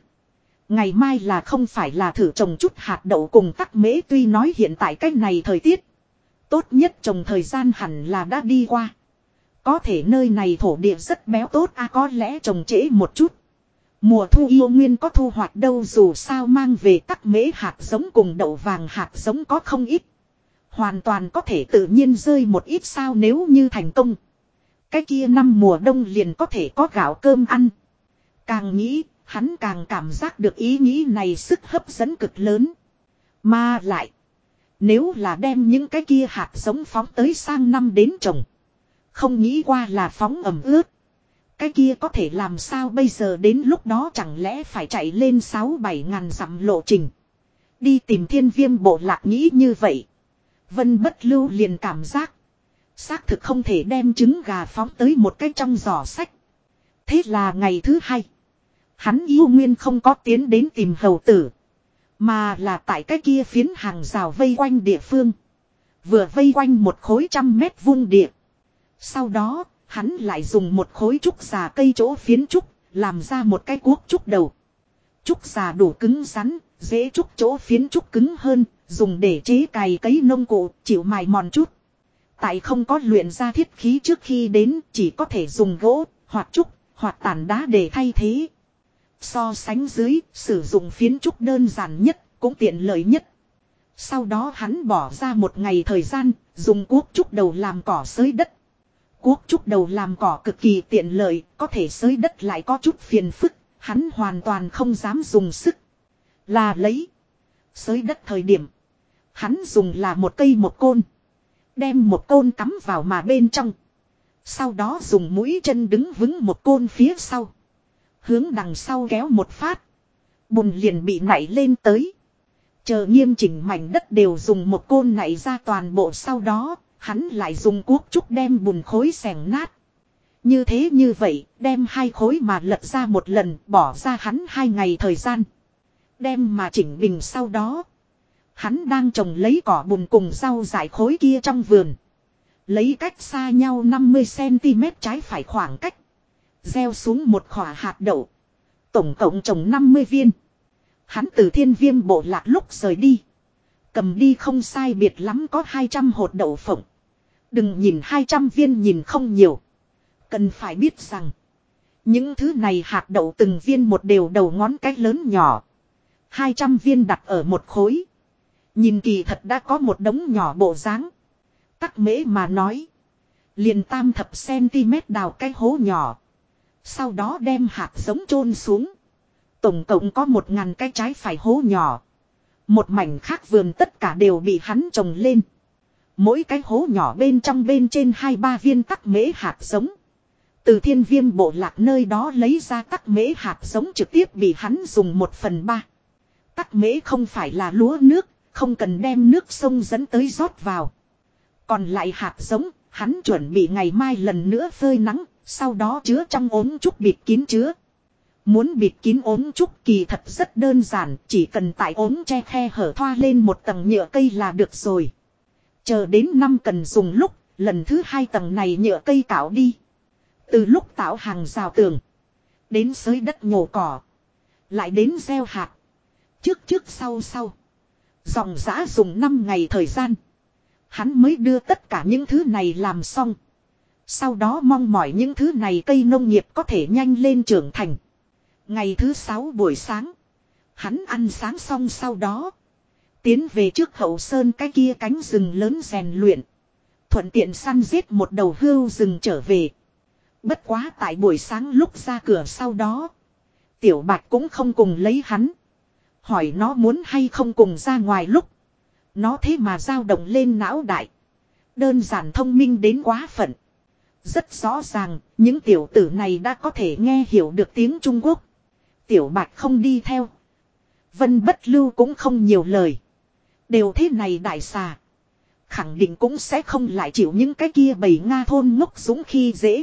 Ngày mai là không phải là thử trồng chút hạt đậu cùng tắc mễ tuy nói hiện tại cách này thời tiết. Tốt nhất trồng thời gian hẳn là đã đi qua. Có thể nơi này thổ địa rất béo tốt à có lẽ trồng trễ một chút. Mùa thu yêu nguyên có thu hoạch đâu dù sao mang về tắc mễ hạt giống cùng đậu vàng hạt giống có không ít. Hoàn toàn có thể tự nhiên rơi một ít sao nếu như thành công. Cái kia năm mùa đông liền có thể có gạo cơm ăn. Càng nghĩ, hắn càng cảm giác được ý nghĩ này sức hấp dẫn cực lớn. Mà lại, nếu là đem những cái kia hạt giống phóng tới sang năm đến trồng. Không nghĩ qua là phóng ẩm ướt. Cái kia có thể làm sao bây giờ đến lúc đó chẳng lẽ phải chạy lên 6-7 ngàn dặm lộ trình. Đi tìm thiên viêm bộ lạc nghĩ như vậy. Vân bất lưu liền cảm giác. Xác thực không thể đem trứng gà phóng tới một cái trong giỏ sách. Thế là ngày thứ hai. Hắn yêu nguyên không có tiến đến tìm hầu tử. Mà là tại cái kia phiến hàng rào vây quanh địa phương. Vừa vây quanh một khối trăm mét vuông địa. Sau đó, hắn lại dùng một khối trúc già cây chỗ phiến trúc, làm ra một cái cuốc trúc đầu. Trúc già đủ cứng rắn, dễ trúc chỗ phiến trúc cứng hơn, dùng để chế cày cấy nông cụ, chịu mài mòn chút. Tại không có luyện ra thiết khí trước khi đến, chỉ có thể dùng gỗ, hoặc trúc, hoặc tàn đá để thay thế. So sánh dưới, sử dụng phiến trúc đơn giản nhất, cũng tiện lợi nhất. Sau đó hắn bỏ ra một ngày thời gian, dùng cuốc trúc đầu làm cỏ xới đất. Cuốc trúc đầu làm cỏ cực kỳ tiện lợi, có thể xới đất lại có chút phiền phức, hắn hoàn toàn không dám dùng sức. Là lấy. Xới đất thời điểm. Hắn dùng là một cây một côn. Đem một côn cắm vào mà bên trong. Sau đó dùng mũi chân đứng vững một côn phía sau. Hướng đằng sau kéo một phát. Bùn liền bị nảy lên tới. Chờ nghiêm chỉnh mảnh đất đều dùng một côn nảy ra toàn bộ sau đó, hắn lại dùng cuốc trúc đem bùn khối xẻng nát. Như thế như vậy, đem hai khối mà lật ra một lần, bỏ ra hắn hai ngày thời gian. Đem mà chỉnh bình sau đó. Hắn đang trồng lấy cỏ bùn cùng rau dại khối kia trong vườn. Lấy cách xa nhau 50cm trái phải khoảng cách. Gieo xuống một khỏa hạt đậu. Tổng cộng trồng 50 viên. Hắn từ thiên viêm bộ lạc lúc rời đi. Cầm đi không sai biệt lắm có 200 hột đậu phộng. Đừng nhìn 200 viên nhìn không nhiều. Cần phải biết rằng. Những thứ này hạt đậu từng viên một đều đầu ngón cái lớn nhỏ. 200 viên đặt ở một khối. Nhìn kỳ thật đã có một đống nhỏ bộ dáng. Tắc mễ mà nói. Liền tam thập cm đào cái hố nhỏ. Sau đó đem hạt giống chôn xuống. Tổng cộng có một ngàn cái trái phải hố nhỏ. Một mảnh khác vườn tất cả đều bị hắn trồng lên. Mỗi cái hố nhỏ bên trong bên trên hai ba viên tắc mễ hạt giống. Từ thiên viêm bộ lạc nơi đó lấy ra tắc mễ hạt giống trực tiếp bị hắn dùng một phần ba. Tắc mễ không phải là lúa nước, không cần đem nước sông dẫn tới rót vào. Còn lại hạt giống, hắn chuẩn bị ngày mai lần nữa phơi nắng, sau đó chứa trong ốm trúc bịt kín chứa. Muốn bịt kín ốm trúc kỳ thật rất đơn giản, chỉ cần tại ốm che khe hở thoa lên một tầng nhựa cây là được rồi. Chờ đến năm cần dùng lúc, lần thứ hai tầng này nhựa cây cạo đi. Từ lúc tạo hàng rào tường, đến sới đất nhổ cỏ, lại đến gieo hạt. Trước trước sau sau, dòng giã dùng 5 ngày thời gian. Hắn mới đưa tất cả những thứ này làm xong. Sau đó mong mỏi những thứ này cây nông nghiệp có thể nhanh lên trưởng thành. Ngày thứ sáu buổi sáng. Hắn ăn sáng xong sau đó. Tiến về trước hậu sơn cái kia cánh rừng lớn rèn luyện. Thuận tiện săn giết một đầu hưu rừng trở về. Bất quá tại buổi sáng lúc ra cửa sau đó. Tiểu bạch cũng không cùng lấy hắn. Hỏi nó muốn hay không cùng ra ngoài lúc. Nó thế mà dao động lên não đại. Đơn giản thông minh đến quá phận. Rất rõ ràng, những tiểu tử này đã có thể nghe hiểu được tiếng Trung Quốc. Tiểu bạch không đi theo. Vân bất lưu cũng không nhiều lời. Đều thế này đại xà. Khẳng định cũng sẽ không lại chịu những cái kia bầy Nga thôn ngốc dũng khi dễ.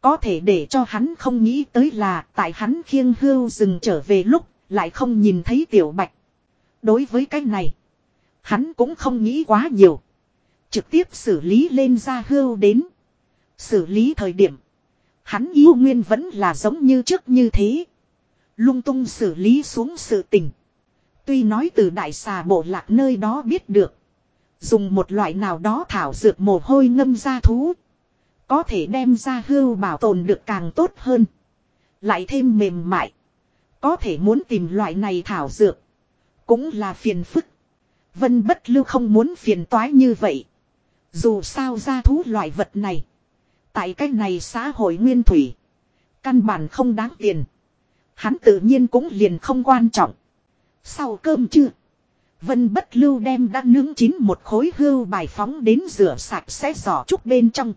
Có thể để cho hắn không nghĩ tới là tại hắn khiêng hưu dừng trở về lúc lại không nhìn thấy tiểu bạch. Đối với cái này, hắn cũng không nghĩ quá nhiều. Trực tiếp xử lý lên ra hưu đến. Xử lý thời điểm, hắn yêu nguyên vẫn là giống như trước như thế. Lung tung xử lý xuống sự tình. Tuy nói từ đại xà bộ lạc nơi đó biết được. Dùng một loại nào đó thảo dược mồ hôi ngâm ra thú. Có thể đem ra hưu bảo tồn được càng tốt hơn. Lại thêm mềm mại. Có thể muốn tìm loại này thảo dược. Cũng là phiền phức. Vân bất lưu không muốn phiền toái như vậy. Dù sao ra thú loại vật này. Tại cách này xã hội nguyên thủy. Căn bản không đáng tiền. Hắn tự nhiên cũng liền không quan trọng. Sau cơm chưa Vân bất lưu đem đã nướng chín một khối hưu bài phóng đến rửa sạch sẽ giỏ trúc bên trong.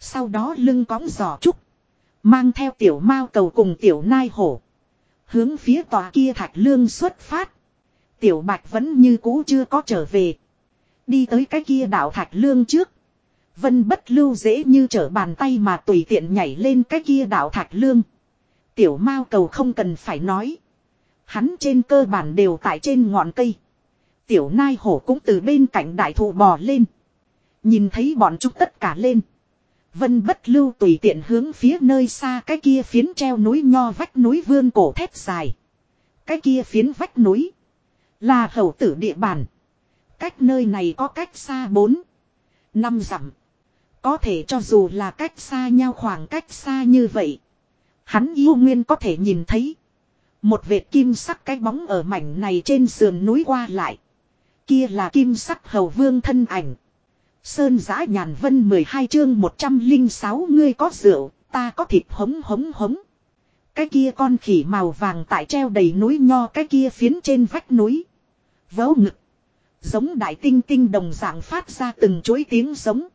Sau đó lưng cõng giỏ trúc. Mang theo tiểu mao cầu cùng tiểu nai hổ. Hướng phía tòa kia thạch lương xuất phát. Tiểu bạch vẫn như cũ chưa có trở về. Đi tới cái kia đảo thạch lương trước. Vân bất lưu dễ như trở bàn tay mà tùy tiện nhảy lên cái kia đảo thạch lương. Tiểu mao cầu không cần phải nói. Hắn trên cơ bản đều tại trên ngọn cây. Tiểu nai hổ cũng từ bên cạnh đại thụ bò lên. Nhìn thấy bọn chúng tất cả lên. Vân bất lưu tùy tiện hướng phía nơi xa cái kia phiến treo núi nho vách núi vươn cổ thét dài. Cái kia phiến vách núi. Là hậu tử địa bàn. Cách nơi này có cách xa bốn, năm dặm. Có thể cho dù là cách xa nhau khoảng cách xa như vậy. Hắn yêu nguyên có thể nhìn thấy. Một vệt kim sắc cái bóng ở mảnh này trên sườn núi qua lại. Kia là kim sắc hầu vương thân ảnh. Sơn giã nhàn vân 12 chương 106 ngươi có rượu, ta có thịt hống hống hống. Cái kia con khỉ màu vàng tại treo đầy núi nho cái kia phiến trên vách núi. Vớ ngực. Giống đại tinh tinh đồng dạng phát ra từng chuỗi tiếng giống.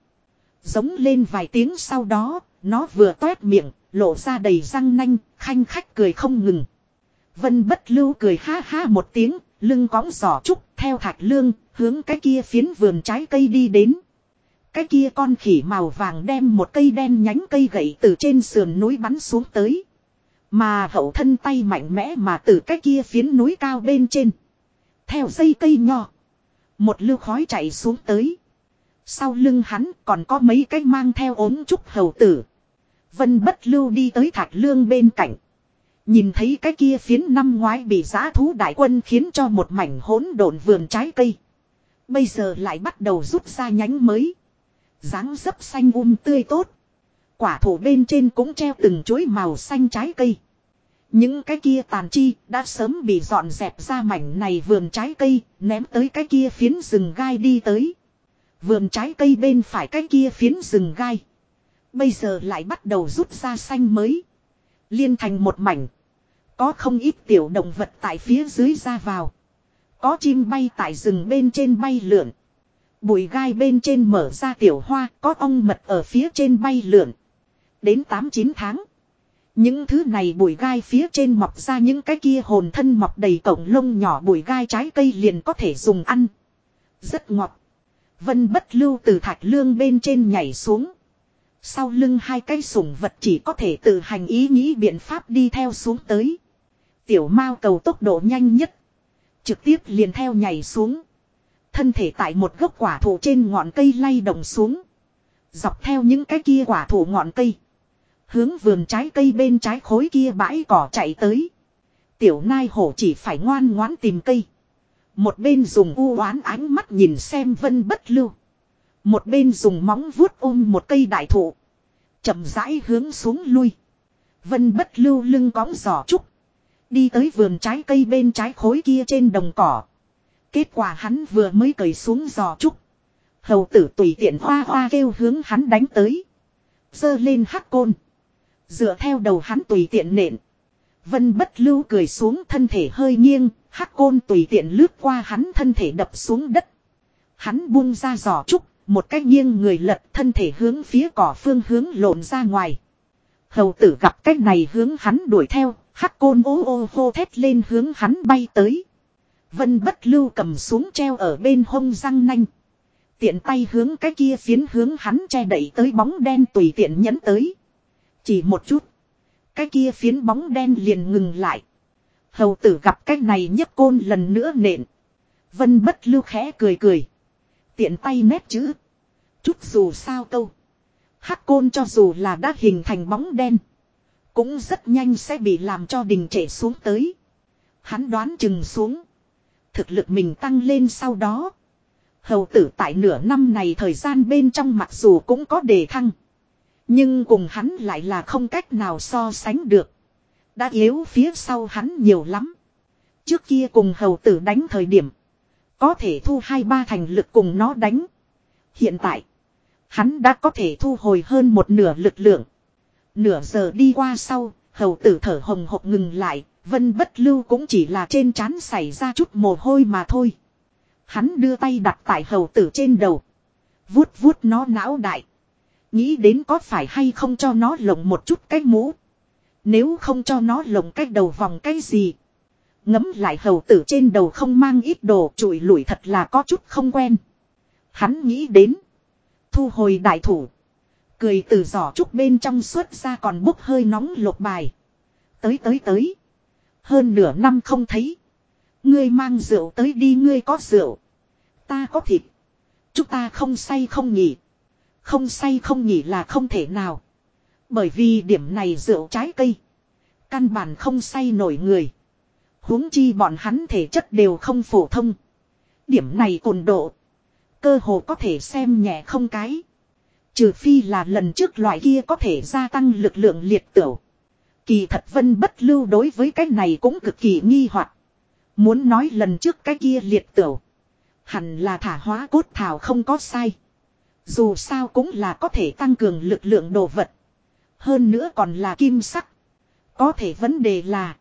Giống lên vài tiếng sau đó, nó vừa toét miệng, lộ ra đầy răng nanh, khanh khách cười không ngừng. Vân bất lưu cười ha ha một tiếng, lưng cõng giỏ trúc theo thạch lương, hướng cái kia phiến vườn trái cây đi đến. Cái kia con khỉ màu vàng đem một cây đen nhánh cây gậy từ trên sườn núi bắn xuống tới. Mà hậu thân tay mạnh mẽ mà từ cái kia phiến núi cao bên trên. Theo dây cây nhỏ. Một lưu khói chạy xuống tới. Sau lưng hắn còn có mấy cái mang theo ốm trúc hầu tử. Vân bất lưu đi tới thạch lương bên cạnh. Nhìn thấy cái kia phiến năm ngoái bị giã thú đại quân khiến cho một mảnh hỗn độn vườn trái cây. Bây giờ lại bắt đầu rút ra nhánh mới dáng dấp xanh um tươi tốt. Quả thổ bên trên cũng treo từng chuỗi màu xanh trái cây. Những cái kia tàn chi đã sớm bị dọn dẹp ra mảnh này vườn trái cây, ném tới cái kia phiến rừng gai đi tới. Vườn trái cây bên phải cái kia phiến rừng gai. Bây giờ lại bắt đầu rút ra xanh mới. Liên thành một mảnh. Có không ít tiểu động vật tại phía dưới ra vào. Có chim bay tại rừng bên trên bay lượn. Bụi gai bên trên mở ra tiểu hoa, có ong mật ở phía trên bay lượn. đến 8-9 tháng. Những thứ này bụi gai phía trên mọc ra những cái kia hồn thân mọc đầy cổng lông nhỏ bụi gai trái cây liền có thể dùng ăn. Rất ngọt. Vân bất lưu từ thạch lương bên trên nhảy xuống. Sau lưng hai cây sủng vật chỉ có thể tự hành ý nghĩ biện pháp đi theo xuống tới. Tiểu mao cầu tốc độ nhanh nhất. Trực tiếp liền theo nhảy xuống. Thân thể tại một gốc quả thụ trên ngọn cây lay động xuống. Dọc theo những cái kia quả thụ ngọn cây. Hướng vườn trái cây bên trái khối kia bãi cỏ chạy tới. Tiểu nai hổ chỉ phải ngoan ngoãn tìm cây. Một bên dùng u oán ánh mắt nhìn xem vân bất lưu. Một bên dùng móng vuốt ôm một cây đại thụ. chậm rãi hướng xuống lui. Vân bất lưu lưng cõng giỏ trúc. Đi tới vườn trái cây bên trái khối kia trên đồng cỏ. Kết quả hắn vừa mới cởi xuống giò trúc. Hầu tử tùy tiện hoa hoa kêu hướng hắn đánh tới. Dơ lên hắc côn. Dựa theo đầu hắn tùy tiện nện. Vân bất lưu cười xuống thân thể hơi nghiêng, hắc côn tùy tiện lướt qua hắn thân thể đập xuống đất. Hắn buông ra giỏ trúc, một cách nghiêng người lật thân thể hướng phía cỏ phương hướng lộn ra ngoài. Hầu tử gặp cách này hướng hắn đuổi theo, hắc côn ô ô hô thét lên hướng hắn bay tới. Vân bất lưu cầm xuống treo ở bên hông răng nanh. Tiện tay hướng cái kia phiến hướng hắn che đẩy tới bóng đen tùy tiện nhấn tới. Chỉ một chút. Cái kia phiến bóng đen liền ngừng lại. Hầu tử gặp cái này nhấp côn lần nữa nện. Vân bất lưu khẽ cười cười. Tiện tay nét chữ. Chút dù sao câu. Hắc côn cho dù là đã hình thành bóng đen. Cũng rất nhanh sẽ bị làm cho đình trệ xuống tới. Hắn đoán chừng xuống. Thực lực mình tăng lên sau đó. Hầu tử tại nửa năm này thời gian bên trong mặc dù cũng có đề thăng. Nhưng cùng hắn lại là không cách nào so sánh được. Đã yếu phía sau hắn nhiều lắm. Trước kia cùng hầu tử đánh thời điểm. Có thể thu hai ba thành lực cùng nó đánh. Hiện tại. Hắn đã có thể thu hồi hơn một nửa lực lượng. Nửa giờ đi qua sau, hầu tử thở hồng hộc ngừng lại, vân bất lưu cũng chỉ là trên trán xảy ra chút mồ hôi mà thôi. Hắn đưa tay đặt tại hầu tử trên đầu. Vuốt vuốt nó não đại. Nghĩ đến có phải hay không cho nó lồng một chút cái mũ. Nếu không cho nó lồng cái đầu vòng cái gì. Ngấm lại hầu tử trên đầu không mang ít đồ, chùi lủi thật là có chút không quen. Hắn nghĩ đến. Thu hồi đại thủ. Cười từ giỏ trúc bên trong xuất ra còn bốc hơi nóng lột bài. Tới tới tới. Hơn nửa năm không thấy. Ngươi mang rượu tới đi, ngươi có rượu. Ta có thịt. Chúng ta không say không nghỉ. Không say không nhỉ là không thể nào. Bởi vì điểm này rượu trái cây. Căn bản không say nổi người. huống chi bọn hắn thể chất đều không phổ thông. Điểm này cồn độ. Cơ hồ có thể xem nhẹ không cái. Trừ phi là lần trước loại kia có thể gia tăng lực lượng liệt tửu. Kỳ thật vân bất lưu đối với cái này cũng cực kỳ nghi hoặc Muốn nói lần trước cái kia liệt tửu. Hẳn là thả hóa cốt thảo không có sai. Dù sao cũng là có thể tăng cường lực lượng đồ vật. Hơn nữa còn là kim sắc. Có thể vấn đề là.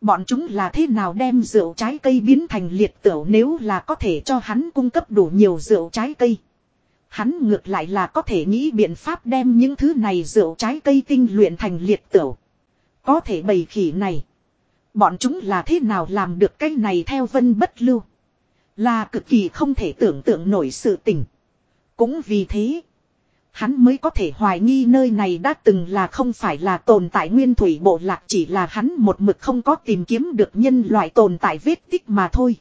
Bọn chúng là thế nào đem rượu trái cây biến thành liệt tửu nếu là có thể cho hắn cung cấp đủ nhiều rượu trái cây. Hắn ngược lại là có thể nghĩ biện pháp đem những thứ này rượu trái cây tinh luyện thành liệt tửu. Có thể bầy khỉ này. Bọn chúng là thế nào làm được cái này theo vân bất lưu. Là cực kỳ không thể tưởng tượng nổi sự tình. Cũng vì thế. Hắn mới có thể hoài nghi nơi này đã từng là không phải là tồn tại nguyên thủy bộ lạc chỉ là hắn một mực không có tìm kiếm được nhân loại tồn tại vết tích mà thôi.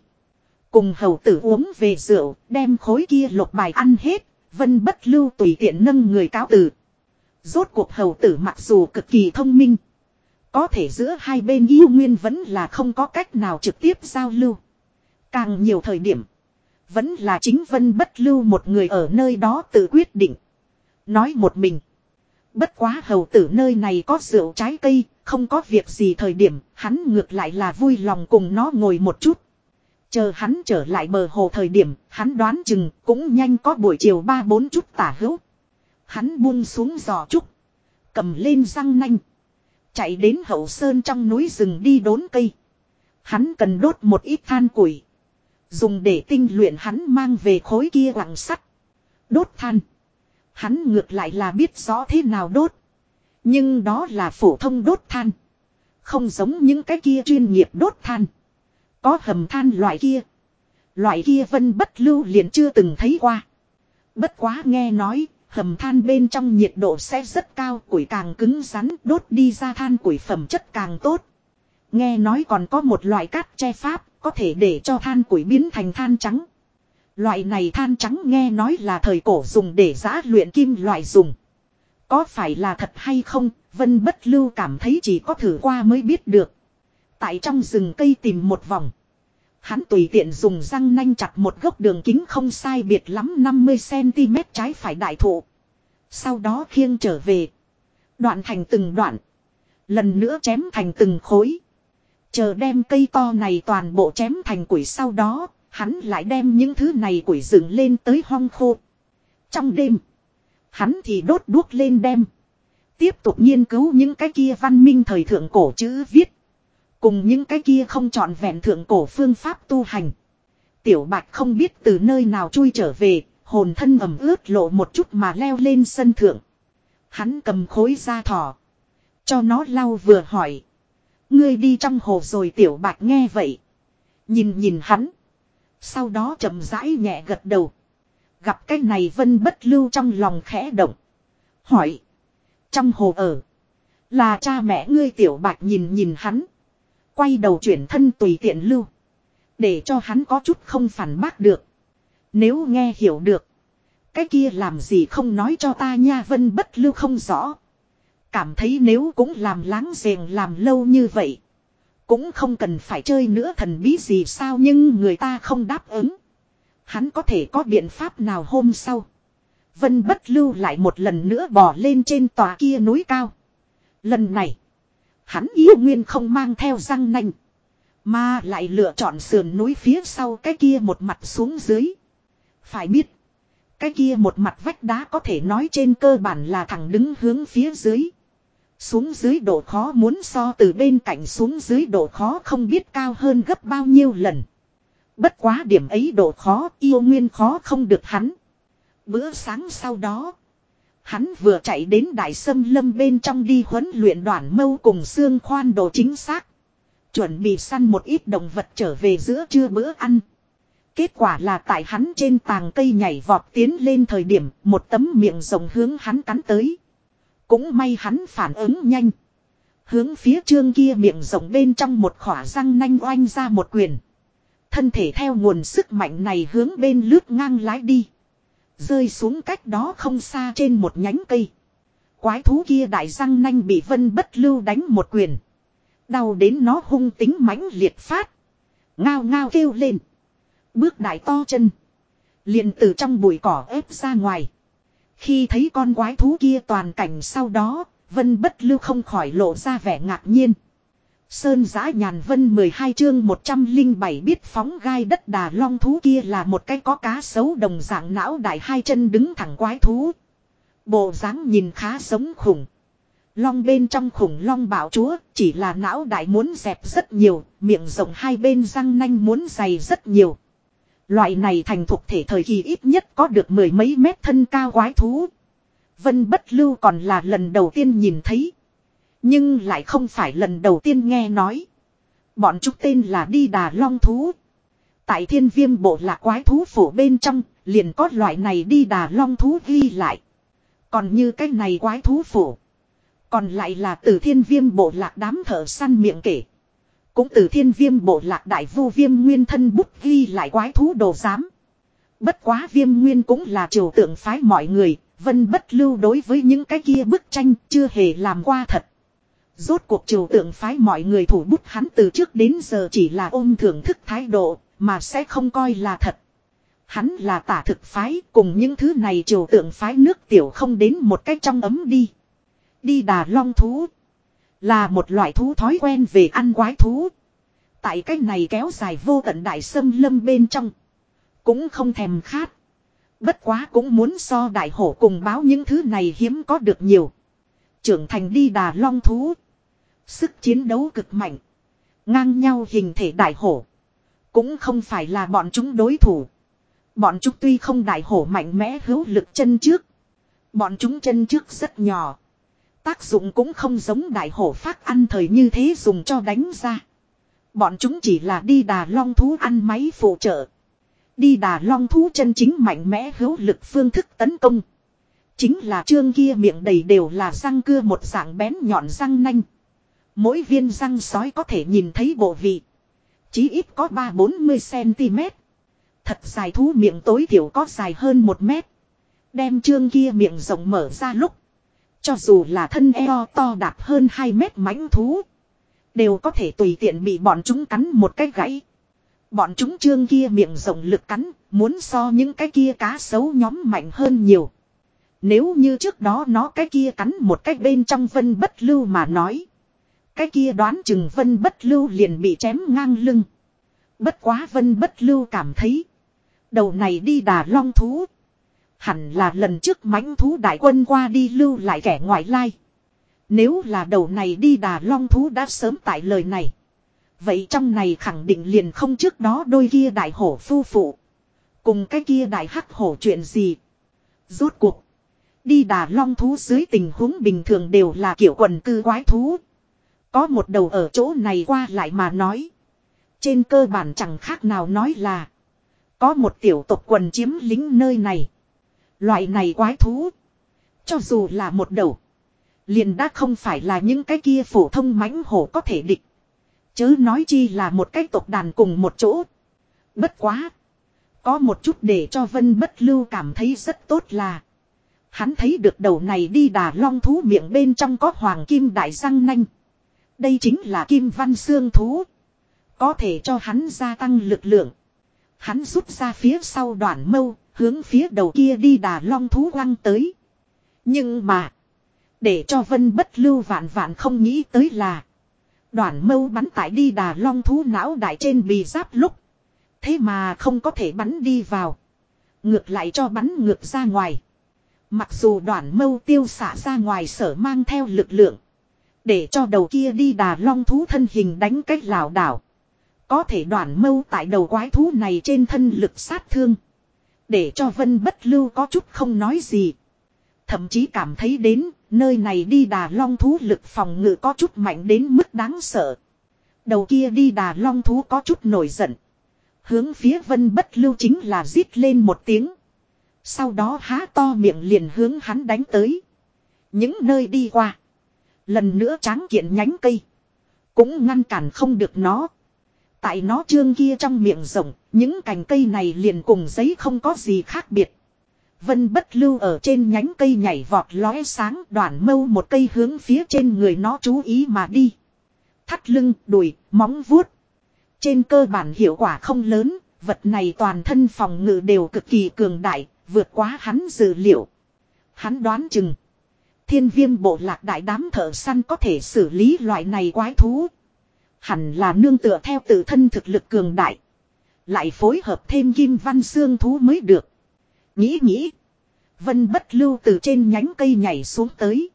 Cùng hầu tử uống về rượu, đem khối kia lột bài ăn hết, vân bất lưu tùy tiện nâng người cáo tử. Rốt cuộc hầu tử mặc dù cực kỳ thông minh. Có thể giữa hai bên yêu nguyên vẫn là không có cách nào trực tiếp giao lưu. Càng nhiều thời điểm. Vẫn là chính vân bất lưu một người ở nơi đó tự quyết định. Nói một mình. Bất quá hầu tử nơi này có rượu trái cây, không có việc gì thời điểm, hắn ngược lại là vui lòng cùng nó ngồi một chút. Chờ hắn trở lại bờ hồ thời điểm, hắn đoán chừng cũng nhanh có buổi chiều ba bốn chút tả hữu. Hắn buông xuống giò trúc. Cầm lên răng nanh. Chạy đến hậu sơn trong núi rừng đi đốn cây. Hắn cần đốt một ít than củi. Dùng để tinh luyện hắn mang về khối kia quặng sắt. Đốt than. Hắn ngược lại là biết rõ thế nào đốt. Nhưng đó là phổ thông đốt than. Không giống những cái kia chuyên nghiệp đốt than. Có hầm than loại kia. Loại kia vân bất lưu liền chưa từng thấy qua. Bất quá nghe nói, hầm than bên trong nhiệt độ sẽ rất cao, củi càng cứng rắn, đốt đi ra than củi phẩm chất càng tốt. Nghe nói còn có một loại cát che pháp, có thể để cho than củi biến thành than trắng. Loại này than trắng nghe nói là thời cổ dùng để giã luyện kim loại dùng. Có phải là thật hay không, Vân Bất Lưu cảm thấy chỉ có thử qua mới biết được. Tại trong rừng cây tìm một vòng. Hắn tùy tiện dùng răng nanh chặt một gốc đường kính không sai biệt lắm 50cm trái phải đại thụ. Sau đó khiêng trở về. Đoạn thành từng đoạn. Lần nữa chém thành từng khối. Chờ đem cây to này toàn bộ chém thành quỷ sau đó, hắn lại đem những thứ này quỷ dựng lên tới hong khô. Trong đêm, hắn thì đốt đuốc lên đem. Tiếp tục nghiên cứu những cái kia văn minh thời thượng cổ chữ viết. Cùng những cái kia không chọn vẹn thượng cổ phương pháp tu hành. Tiểu bạch không biết từ nơi nào chui trở về, hồn thân ẩm ướt lộ một chút mà leo lên sân thượng. Hắn cầm khối da thỏ. Cho nó lau vừa hỏi. Ngươi đi trong hồ rồi tiểu bạch nghe vậy. Nhìn nhìn hắn. Sau đó chậm rãi nhẹ gật đầu. Gặp cái này vân bất lưu trong lòng khẽ động. Hỏi. Trong hồ ở. Là cha mẹ ngươi tiểu bạch nhìn nhìn hắn. Quay đầu chuyển thân tùy tiện lưu. Để cho hắn có chút không phản bác được. Nếu nghe hiểu được. Cái kia làm gì không nói cho ta nha vân bất lưu không rõ. Cảm thấy nếu cũng làm láng giềng làm lâu như vậy. Cũng không cần phải chơi nữa thần bí gì sao nhưng người ta không đáp ứng. Hắn có thể có biện pháp nào hôm sau. Vân bất lưu lại một lần nữa bò lên trên tòa kia núi cao. Lần này. Hắn yêu nguyên không mang theo răng nanh. Mà lại lựa chọn sườn núi phía sau cái kia một mặt xuống dưới. Phải biết. Cái kia một mặt vách đá có thể nói trên cơ bản là thẳng đứng hướng phía dưới. Xuống dưới độ khó muốn so từ bên cạnh xuống dưới độ khó không biết cao hơn gấp bao nhiêu lần. Bất quá điểm ấy độ khó, yêu nguyên khó không được hắn. Bữa sáng sau đó. Hắn vừa chạy đến đại sâm lâm bên trong đi huấn luyện đoàn mâu cùng xương khoan đồ chính xác. Chuẩn bị săn một ít động vật trở về giữa trưa bữa ăn. Kết quả là tại hắn trên tàng cây nhảy vọt tiến lên thời điểm, một tấm miệng rồng hướng hắn cắn tới. Cũng may hắn phản ứng nhanh. Hướng phía trương kia miệng rồng bên trong một khỏa răng nanh oanh ra một quyền. Thân thể theo nguồn sức mạnh này hướng bên lướt ngang lái đi. Rơi xuống cách đó không xa trên một nhánh cây. Quái thú kia đại răng nanh bị vân bất lưu đánh một quyền. Đau đến nó hung tính mãnh liệt phát. Ngao ngao kêu lên. Bước đại to chân. liền từ trong bụi cỏ ép ra ngoài. Khi thấy con quái thú kia toàn cảnh sau đó, Vân bất lưu không khỏi lộ ra vẻ ngạc nhiên. Sơn giã nhàn vân 12 chương 107 biết phóng gai đất đà long thú kia là một cái có cá sấu đồng dạng não đại hai chân đứng thẳng quái thú. Bộ dáng nhìn khá sống khủng. Long bên trong khủng long bảo chúa chỉ là não đại muốn dẹp rất nhiều, miệng rộng hai bên răng nanh muốn dày rất nhiều. Loại này thành thuộc thể thời kỳ ít nhất có được mười mấy mét thân cao quái thú. Vân bất lưu còn là lần đầu tiên nhìn thấy. Nhưng lại không phải lần đầu tiên nghe nói. Bọn chúng tên là đi đà long thú. Tại thiên viêm bộ lạc quái thú phủ bên trong, liền có loại này đi đà long thú ghi lại. Còn như cái này quái thú phủ, Còn lại là từ thiên viêm bộ lạc đám thợ săn miệng kể. Cũng từ thiên viêm bộ lạc đại vu viêm nguyên thân bút ghi lại quái thú đồ giám. Bất quá viêm nguyên cũng là triều tượng phái mọi người, vân bất lưu đối với những cái kia bức tranh chưa hề làm qua thật. Rốt cuộc triều tượng phái mọi người thủ bút hắn từ trước đến giờ chỉ là ôm thưởng thức thái độ, mà sẽ không coi là thật. Hắn là tả thực phái cùng những thứ này triều tượng phái nước tiểu không đến một cách trong ấm đi. Đi đà long thú. Là một loại thú thói quen về ăn quái thú. Tại cách này kéo dài vô tận đại sâm lâm bên trong. Cũng không thèm khát. Bất quá cũng muốn so đại hổ cùng báo những thứ này hiếm có được nhiều. Trưởng thành đi đà long thú. Sức chiến đấu cực mạnh. Ngang nhau hình thể đại hổ. Cũng không phải là bọn chúng đối thủ. Bọn chúng tuy không đại hổ mạnh mẽ hữu lực chân trước. Bọn chúng chân trước rất nhỏ. Tác dụng cũng không giống đại hổ phát ăn thời như thế dùng cho đánh ra. Bọn chúng chỉ là đi đà long thú ăn máy phụ trợ. Đi đà long thú chân chính mạnh mẽ hữu lực phương thức tấn công. Chính là trương kia miệng đầy đều là răng cưa một dạng bén nhọn răng nanh. Mỗi viên răng sói có thể nhìn thấy bộ vị. Chí ít có 3-40cm. Thật dài thú miệng tối thiểu có dài hơn 1 mét. Đem trương kia miệng rộng mở ra lúc. Cho dù là thân eo to đạp hơn 2 mét mãnh thú. Đều có thể tùy tiện bị bọn chúng cắn một cái gãy. Bọn chúng trương kia miệng rộng lực cắn, muốn so những cái kia cá sấu nhóm mạnh hơn nhiều. Nếu như trước đó nó cái kia cắn một cái bên trong vân bất lưu mà nói. Cái kia đoán chừng vân bất lưu liền bị chém ngang lưng. Bất quá vân bất lưu cảm thấy. Đầu này đi đà long thú. Hẳn là lần trước mãnh thú đại quân qua đi lưu lại kẻ ngoại lai. Nếu là đầu này đi đà long thú đã sớm tại lời này. Vậy trong này khẳng định liền không trước đó đôi kia đại hổ phu phụ. Cùng cái kia đại hắc hổ chuyện gì. Rốt cuộc. Đi đà long thú dưới tình huống bình thường đều là kiểu quần cư quái thú. Có một đầu ở chỗ này qua lại mà nói. Trên cơ bản chẳng khác nào nói là. Có một tiểu tộc quần chiếm lính nơi này. Loại này quái thú. Cho dù là một đầu. Liền đã không phải là những cái kia phổ thông mãnh hổ có thể địch. Chớ nói chi là một cái tộc đàn cùng một chỗ. Bất quá. Có một chút để cho Vân Bất Lưu cảm thấy rất tốt là. Hắn thấy được đầu này đi đà long thú miệng bên trong có hoàng kim đại răng nanh. Đây chính là kim văn xương thú. Có thể cho hắn gia tăng lực lượng. Hắn rút ra phía sau đoạn mâu, hướng phía đầu kia đi đà long thú quăng tới. Nhưng mà, để cho vân bất lưu vạn vạn không nghĩ tới là, đoạn mâu bắn tại đi đà long thú não đại trên bì giáp lúc. Thế mà không có thể bắn đi vào. Ngược lại cho bắn ngược ra ngoài. Mặc dù đoạn mâu tiêu xả ra ngoài sở mang theo lực lượng. Để cho đầu kia đi đà long thú thân hình đánh cách lảo đảo. Có thể đoạn mâu tại đầu quái thú này trên thân lực sát thương. Để cho vân bất lưu có chút không nói gì. Thậm chí cảm thấy đến, nơi này đi đà long thú lực phòng ngự có chút mạnh đến mức đáng sợ. Đầu kia đi đà long thú có chút nổi giận. Hướng phía vân bất lưu chính là rít lên một tiếng. Sau đó há to miệng liền hướng hắn đánh tới. Những nơi đi qua. Lần nữa tráng kiện nhánh cây. Cũng ngăn cản không được nó. Tại nó trương kia trong miệng rộng, những cành cây này liền cùng giấy không có gì khác biệt. Vân bất lưu ở trên nhánh cây nhảy vọt lóe sáng đoạn mâu một cây hướng phía trên người nó chú ý mà đi. Thắt lưng, đùi, móng vuốt. Trên cơ bản hiệu quả không lớn, vật này toàn thân phòng ngự đều cực kỳ cường đại, vượt quá hắn dự liệu. Hắn đoán chừng. Thiên viêm bộ lạc đại đám thợ săn có thể xử lý loại này quái thú. Hẳn là nương tựa theo tự thân thực lực cường đại. Lại phối hợp thêm kim văn xương thú mới được. Nghĩ nghĩ. Vân bất lưu từ trên nhánh cây nhảy xuống tới.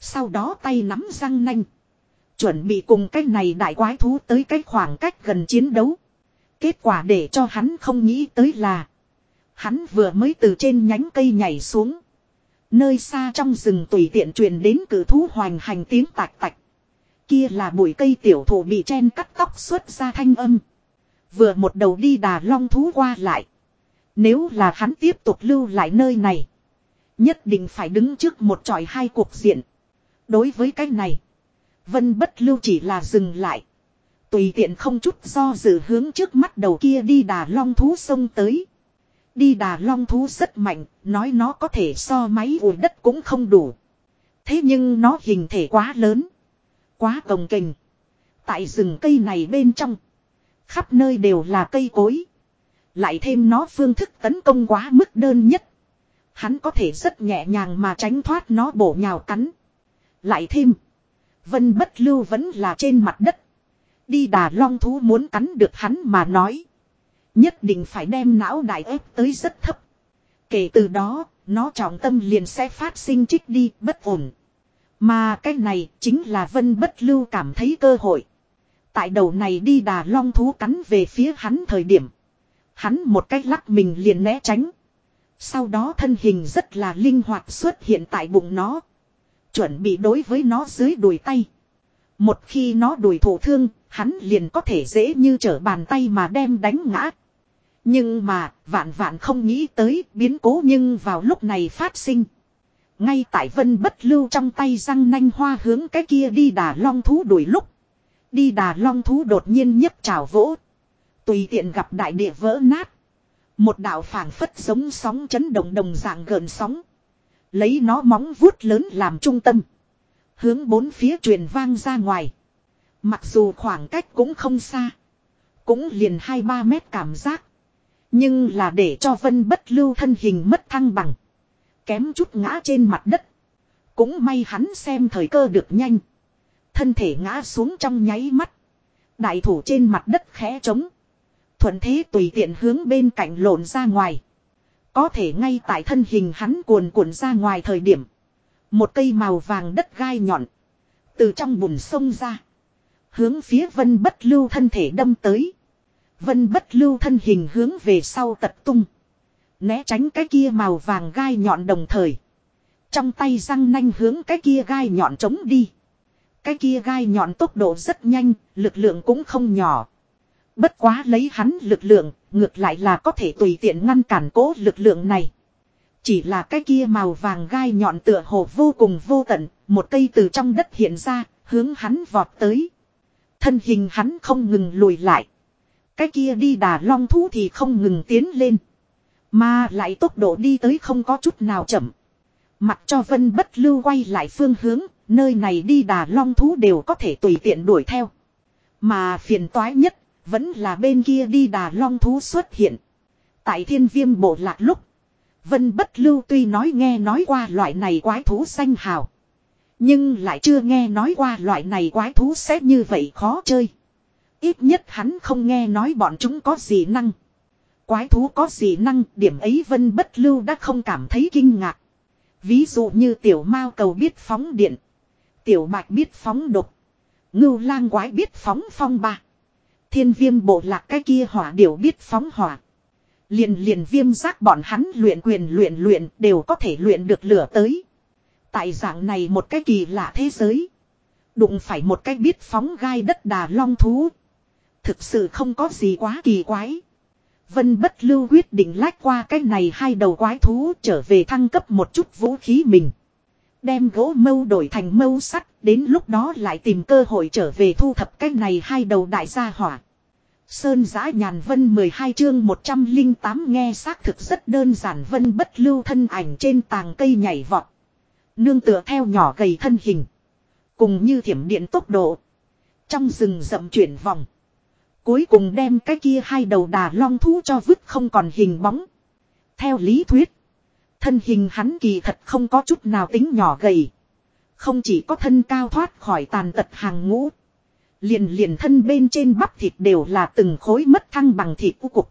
Sau đó tay nắm răng nanh. Chuẩn bị cùng cái này đại quái thú tới cái khoảng cách gần chiến đấu. Kết quả để cho hắn không nghĩ tới là. Hắn vừa mới từ trên nhánh cây nhảy xuống. Nơi xa trong rừng tùy tiện truyền đến cử thú hoành hành tiếng tạch tạch. Kia là bụi cây tiểu thụ bị chen cắt tóc xuất ra thanh âm. Vừa một đầu đi đà long thú qua lại. Nếu là hắn tiếp tục lưu lại nơi này. Nhất định phải đứng trước một tròi hai cuộc diện. Đối với cái này. Vân bất lưu chỉ là dừng lại. Tùy tiện không chút do dự hướng trước mắt đầu kia đi đà long thú xông tới. Đi đà long thú rất mạnh, nói nó có thể so máy ủi đất cũng không đủ. Thế nhưng nó hình thể quá lớn. Quá cồng kềnh. Tại rừng cây này bên trong. Khắp nơi đều là cây cối. Lại thêm nó phương thức tấn công quá mức đơn nhất. Hắn có thể rất nhẹ nhàng mà tránh thoát nó bổ nhào cắn. Lại thêm. Vân bất lưu vẫn là trên mặt đất. Đi đà long thú muốn cắn được hắn mà nói. Nhất định phải đem não đại ép tới rất thấp. Kể từ đó, nó trọng tâm liền sẽ phát sinh trích đi bất ổn. Mà cái này chính là vân bất lưu cảm thấy cơ hội. Tại đầu này đi đà long thú cắn về phía hắn thời điểm. Hắn một cách lắc mình liền né tránh. Sau đó thân hình rất là linh hoạt xuất hiện tại bụng nó. Chuẩn bị đối với nó dưới đùi tay. Một khi nó đùi thổ thương, hắn liền có thể dễ như trở bàn tay mà đem đánh ngã. Nhưng mà, vạn vạn không nghĩ tới biến cố nhưng vào lúc này phát sinh. Ngay tại vân bất lưu trong tay răng nanh hoa hướng cái kia đi đà long thú đuổi lúc. Đi đà long thú đột nhiên nhấc trào vỗ. Tùy tiện gặp đại địa vỡ nát. Một đạo phảng phất giống sóng chấn động đồng dạng gần sóng. Lấy nó móng vuốt lớn làm trung tâm. Hướng bốn phía truyền vang ra ngoài. Mặc dù khoảng cách cũng không xa. Cũng liền 2-3 mét cảm giác. Nhưng là để cho vân bất lưu thân hình mất thăng bằng. Kém chút ngã trên mặt đất. Cũng may hắn xem thời cơ được nhanh. Thân thể ngã xuống trong nháy mắt. Đại thủ trên mặt đất khẽ trống. Thuận thế tùy tiện hướng bên cạnh lộn ra ngoài. Có thể ngay tại thân hình hắn cuồn cuộn ra ngoài thời điểm. Một cây màu vàng đất gai nhọn. Từ trong bùn sông ra. Hướng phía vân bất lưu thân thể đâm tới. Vân bất lưu thân hình hướng về sau tật tung. Né tránh cái kia màu vàng gai nhọn đồng thời. Trong tay răng nanh hướng cái kia gai nhọn chống đi. Cái kia gai nhọn tốc độ rất nhanh, lực lượng cũng không nhỏ. Bất quá lấy hắn lực lượng, ngược lại là có thể tùy tiện ngăn cản cố lực lượng này. Chỉ là cái kia màu vàng gai nhọn tựa hồ vô cùng vô tận, một cây từ trong đất hiện ra, hướng hắn vọt tới. Thân hình hắn không ngừng lùi lại. Cái kia đi đà long thú thì không ngừng tiến lên. Mà lại tốc độ đi tới không có chút nào chậm. Mặc cho vân bất lưu quay lại phương hướng, nơi này đi đà long thú đều có thể tùy tiện đuổi theo. Mà phiền toái nhất, vẫn là bên kia đi đà long thú xuất hiện. Tại thiên viêm bộ lạc lúc, vân bất lưu tuy nói nghe nói qua loại này quái thú xanh hào. Nhưng lại chưa nghe nói qua loại này quái thú sẽ như vậy khó chơi. Ít nhất hắn không nghe nói bọn chúng có gì năng. Quái thú có gì năng, điểm ấy vân bất lưu đã không cảm thấy kinh ngạc. Ví dụ như tiểu mao cầu biết phóng điện. Tiểu bạch biết phóng độc. Ngưu lang quái biết phóng phong ba. Thiên viêm bộ lạc cái kia hỏa đều biết phóng hỏa. Liền liền viêm giác bọn hắn luyện quyền luyện luyện đều có thể luyện được lửa tới. Tại dạng này một cái kỳ lạ thế giới. Đụng phải một cái biết phóng gai đất đà long thú. Thực sự không có gì quá kỳ quái. Vân bất lưu quyết định lách qua cái này hai đầu quái thú trở về thăng cấp một chút vũ khí mình. Đem gỗ mâu đổi thành mâu sắt, đến lúc đó lại tìm cơ hội trở về thu thập cái này hai đầu đại gia hỏa. Sơn giã nhàn vân 12 chương 108 nghe xác thực rất đơn giản vân bất lưu thân ảnh trên tàng cây nhảy vọt. Nương tựa theo nhỏ gầy thân hình. Cùng như thiểm điện tốc độ. Trong rừng rậm chuyển vòng. Cuối cùng đem cái kia hai đầu đà long thú cho vứt không còn hình bóng. Theo lý thuyết. Thân hình hắn kỳ thật không có chút nào tính nhỏ gầy. Không chỉ có thân cao thoát khỏi tàn tật hàng ngũ. Liền liền thân bên trên bắp thịt đều là từng khối mất thăng bằng thịt u cục.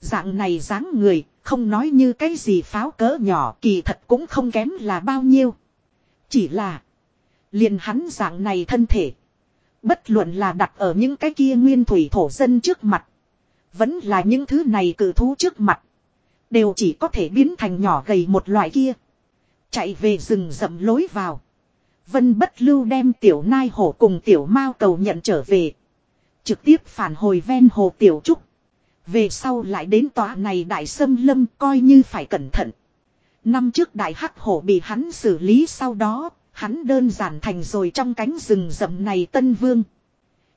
Dạng này dáng người, không nói như cái gì pháo cỡ nhỏ kỳ thật cũng không kém là bao nhiêu. Chỉ là, liền hắn dạng này thân thể. Bất luận là đặt ở những cái kia nguyên thủy thổ dân trước mặt. Vẫn là những thứ này cử thú trước mặt. Đều chỉ có thể biến thành nhỏ gầy một loại kia. Chạy về rừng rậm lối vào. Vân bất lưu đem tiểu nai hổ cùng tiểu mao cầu nhận trở về. Trực tiếp phản hồi ven hồ tiểu trúc. Về sau lại đến tòa này đại sâm lâm coi như phải cẩn thận. Năm trước đại hắc hổ bị hắn xử lý sau đó, hắn đơn giản thành rồi trong cánh rừng rậm này tân vương.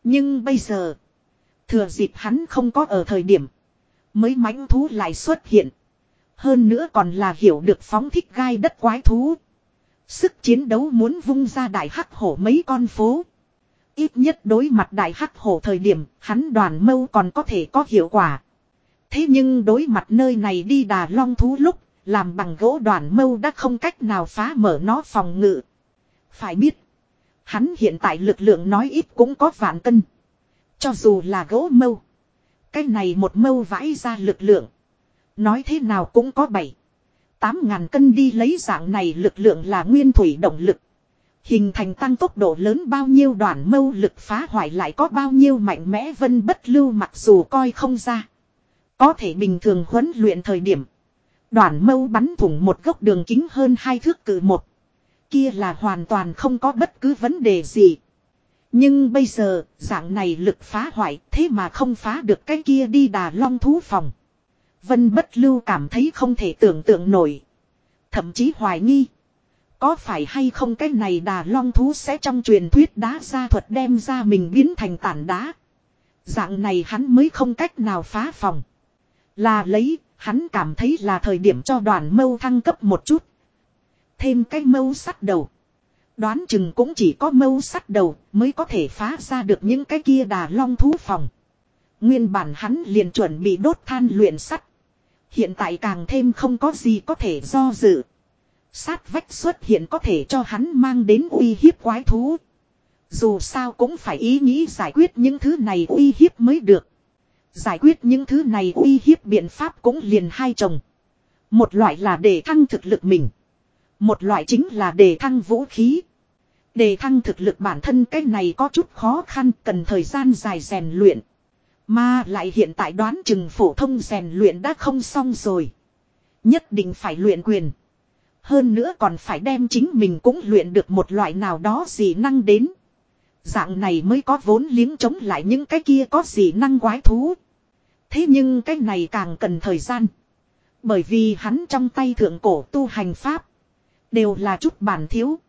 Nhưng bây giờ, thừa dịp hắn không có ở thời điểm, mới mãnh thú lại xuất hiện. Hơn nữa còn là hiểu được phóng thích gai đất quái thú. Sức chiến đấu muốn vung ra đại hắc hổ mấy con phố. Ít nhất đối mặt đại hắc hổ thời điểm, hắn đoàn mâu còn có thể có hiệu quả. Thế nhưng đối mặt nơi này đi đà long thú lúc, làm bằng gỗ đoàn mâu đã không cách nào phá mở nó phòng ngự. Phải biết, hắn hiện tại lực lượng nói ít cũng có vạn cân. Cho dù là gỗ mâu. Cái này một mâu vãi ra lực lượng. Nói thế nào cũng có bảy. Tám ngàn cân đi lấy dạng này lực lượng là nguyên thủy động lực. Hình thành tăng tốc độ lớn bao nhiêu đoàn mâu lực phá hoại lại có bao nhiêu mạnh mẽ vân bất lưu mặc dù coi không ra. Có thể bình thường huấn luyện thời điểm. Đoàn mâu bắn thủng một gốc đường kính hơn hai thước cử một kia là hoàn toàn không có bất cứ vấn đề gì. Nhưng bây giờ, dạng này lực phá hoại thế mà không phá được cái kia đi đà long thú phòng. Vân bất lưu cảm thấy không thể tưởng tượng nổi. Thậm chí hoài nghi. Có phải hay không cái này đà long thú sẽ trong truyền thuyết đá ra thuật đem ra mình biến thành tản đá. Dạng này hắn mới không cách nào phá phòng. Là lấy, hắn cảm thấy là thời điểm cho đoàn mâu thăng cấp một chút. Thêm cái mâu sắt đầu. Đoán chừng cũng chỉ có mâu sắt đầu mới có thể phá ra được những cái kia đà long thú phòng. Nguyên bản hắn liền chuẩn bị đốt than luyện sắt. Hiện tại càng thêm không có gì có thể do dự. Sát vách xuất hiện có thể cho hắn mang đến uy hiếp quái thú. Dù sao cũng phải ý nghĩ giải quyết những thứ này uy hiếp mới được. Giải quyết những thứ này uy hiếp biện pháp cũng liền hai chồng. Một loại là để thăng thực lực mình. Một loại chính là đề thăng vũ khí. đề thăng thực lực bản thân cái này có chút khó khăn, cần thời gian dài rèn luyện. Mà lại hiện tại đoán chừng phổ thông rèn luyện đã không xong rồi. Nhất định phải luyện quyền. Hơn nữa còn phải đem chính mình cũng luyện được một loại nào đó gì năng đến. Dạng này mới có vốn liếng chống lại những cái kia có gì năng quái thú. Thế nhưng cái này càng cần thời gian. Bởi vì hắn trong tay thượng cổ tu hành pháp. Đều là chút bản thiếu.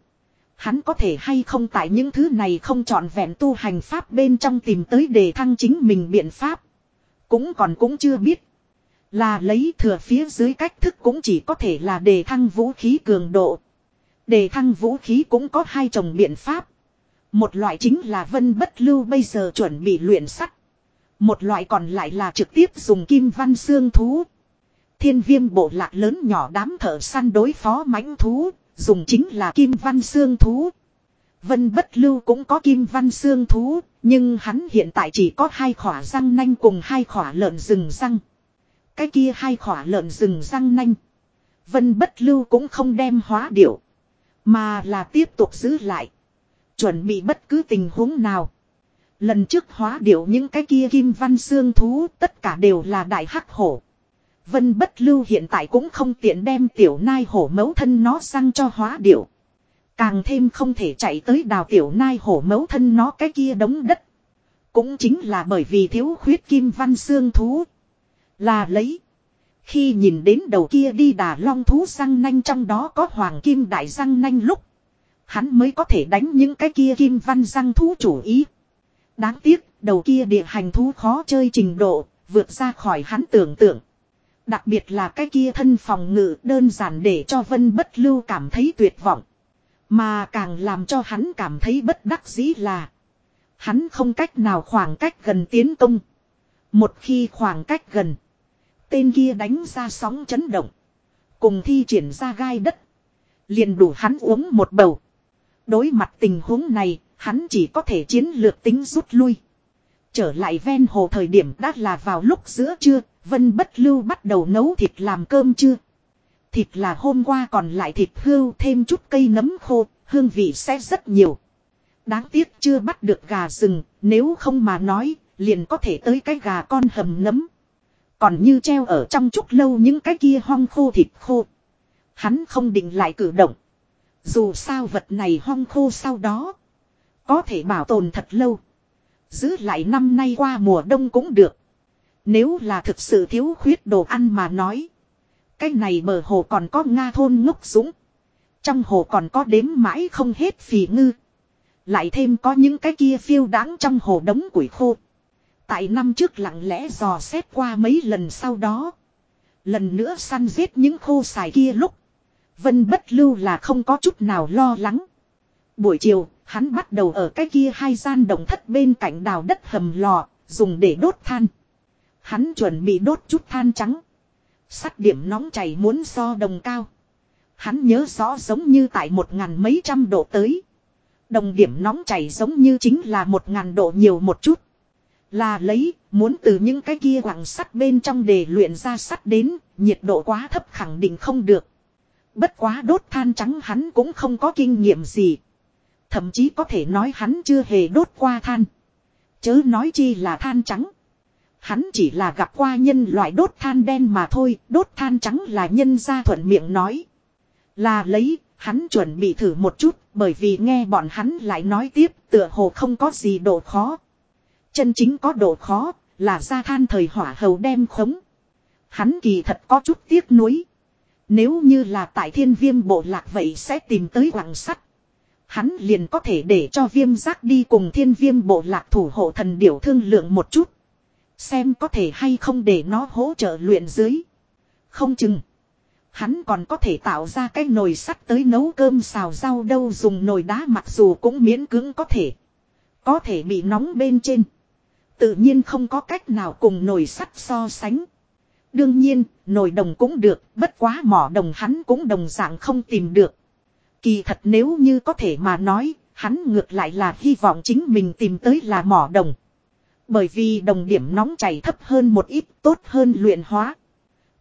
Hắn có thể hay không tại những thứ này không trọn vẹn tu hành pháp bên trong tìm tới đề thăng chính mình biện pháp. Cũng còn cũng chưa biết. Là lấy thừa phía dưới cách thức cũng chỉ có thể là đề thăng vũ khí cường độ. Đề thăng vũ khí cũng có hai chồng biện pháp. Một loại chính là vân bất lưu bây giờ chuẩn bị luyện sắt. Một loại còn lại là trực tiếp dùng kim văn xương thú. Thiên viêm bộ lạc lớn nhỏ đám thợ săn đối phó mãnh thú, dùng chính là kim văn xương thú. Vân bất lưu cũng có kim văn xương thú, nhưng hắn hiện tại chỉ có hai khỏa răng nanh cùng hai khỏa lợn rừng răng. Cái kia hai khỏa lợn rừng răng nanh. Vân bất lưu cũng không đem hóa điệu. Mà là tiếp tục giữ lại. Chuẩn bị bất cứ tình huống nào. Lần trước hóa điệu những cái kia kim văn xương thú tất cả đều là đại hắc hổ. Vân bất lưu hiện tại cũng không tiện đem tiểu nai hổ mấu thân nó sang cho hóa điệu. Càng thêm không thể chạy tới đào tiểu nai hổ mấu thân nó cái kia đống đất. Cũng chính là bởi vì thiếu khuyết kim văn xương thú. Là lấy. Khi nhìn đến đầu kia đi đà long thú răng nanh trong đó có hoàng kim đại răng nanh lúc. Hắn mới có thể đánh những cái kia kim văn răng thú chủ ý. Đáng tiếc, đầu kia địa hành thú khó chơi trình độ, vượt ra khỏi hắn tưởng tượng. Đặc biệt là cái kia thân phòng ngự đơn giản để cho Vân Bất Lưu cảm thấy tuyệt vọng. Mà càng làm cho hắn cảm thấy bất đắc dĩ là. Hắn không cách nào khoảng cách gần tiến công. Một khi khoảng cách gần. Tên kia đánh ra sóng chấn động. Cùng thi triển ra gai đất. Liền đủ hắn uống một bầu. Đối mặt tình huống này, hắn chỉ có thể chiến lược tính rút lui. Trở lại ven hồ thời điểm đã là vào lúc giữa trưa, Vân Bất Lưu bắt đầu nấu thịt làm cơm chưa. Thịt là hôm qua còn lại thịt hưu thêm chút cây nấm khô, hương vị sẽ rất nhiều. Đáng tiếc chưa bắt được gà rừng, nếu không mà nói, liền có thể tới cái gà con hầm nấm. Còn như treo ở trong chút lâu những cái kia hong khô thịt khô. Hắn không định lại cử động. Dù sao vật này hong khô sau đó. Có thể bảo tồn thật lâu. Giữ lại năm nay qua mùa đông cũng được. Nếu là thực sự thiếu khuyết đồ ăn mà nói. Cái này bờ hồ còn có Nga thôn ngốc dũng. Trong hồ còn có đếm mãi không hết phì ngư. Lại thêm có những cái kia phiêu đáng trong hồ đống củi khô. Tại năm trước lặng lẽ dò xét qua mấy lần sau đó. Lần nữa săn giết những khô xài kia lúc. Vân bất lưu là không có chút nào lo lắng. Buổi chiều, hắn bắt đầu ở cái kia hai gian động thất bên cạnh đào đất hầm lò, dùng để đốt than. Hắn chuẩn bị đốt chút than trắng. Sắt điểm nóng chảy muốn so đồng cao. Hắn nhớ rõ giống như tại một ngàn mấy trăm độ tới. Đồng điểm nóng chảy giống như chính là một ngàn độ nhiều một chút. Là lấy, muốn từ những cái kia quặng sắt bên trong để luyện ra sắt đến, nhiệt độ quá thấp khẳng định không được. Bất quá đốt than trắng hắn cũng không có kinh nghiệm gì. Thậm chí có thể nói hắn chưa hề đốt qua than. Chớ nói chi là than trắng. Hắn chỉ là gặp qua nhân loại đốt than đen mà thôi, đốt than trắng là nhân gia thuận miệng nói. Là lấy, Hắn chuẩn bị thử một chút bởi vì nghe bọn hắn lại nói tiếp tựa hồ không có gì độ khó. Chân chính có độ khó là ra than thời hỏa hầu đem khống. Hắn kỳ thật có chút tiếc nuối. Nếu như là tại thiên viêm bộ lạc vậy sẽ tìm tới quảng sắt. Hắn liền có thể để cho viêm giác đi cùng thiên viêm bộ lạc thủ hộ thần điểu thương lượng một chút. Xem có thể hay không để nó hỗ trợ luyện dưới. Không chừng. Hắn còn có thể tạo ra cái nồi sắt tới nấu cơm xào rau đâu dùng nồi đá mặc dù cũng miễn cưỡng có thể. Có thể bị nóng bên trên. Tự nhiên không có cách nào cùng nồi sắt so sánh. Đương nhiên, nồi đồng cũng được, bất quá mỏ đồng hắn cũng đồng dạng không tìm được. Kỳ thật nếu như có thể mà nói, hắn ngược lại là hy vọng chính mình tìm tới là mỏ đồng. Bởi vì đồng điểm nóng chảy thấp hơn một ít, tốt hơn luyện hóa.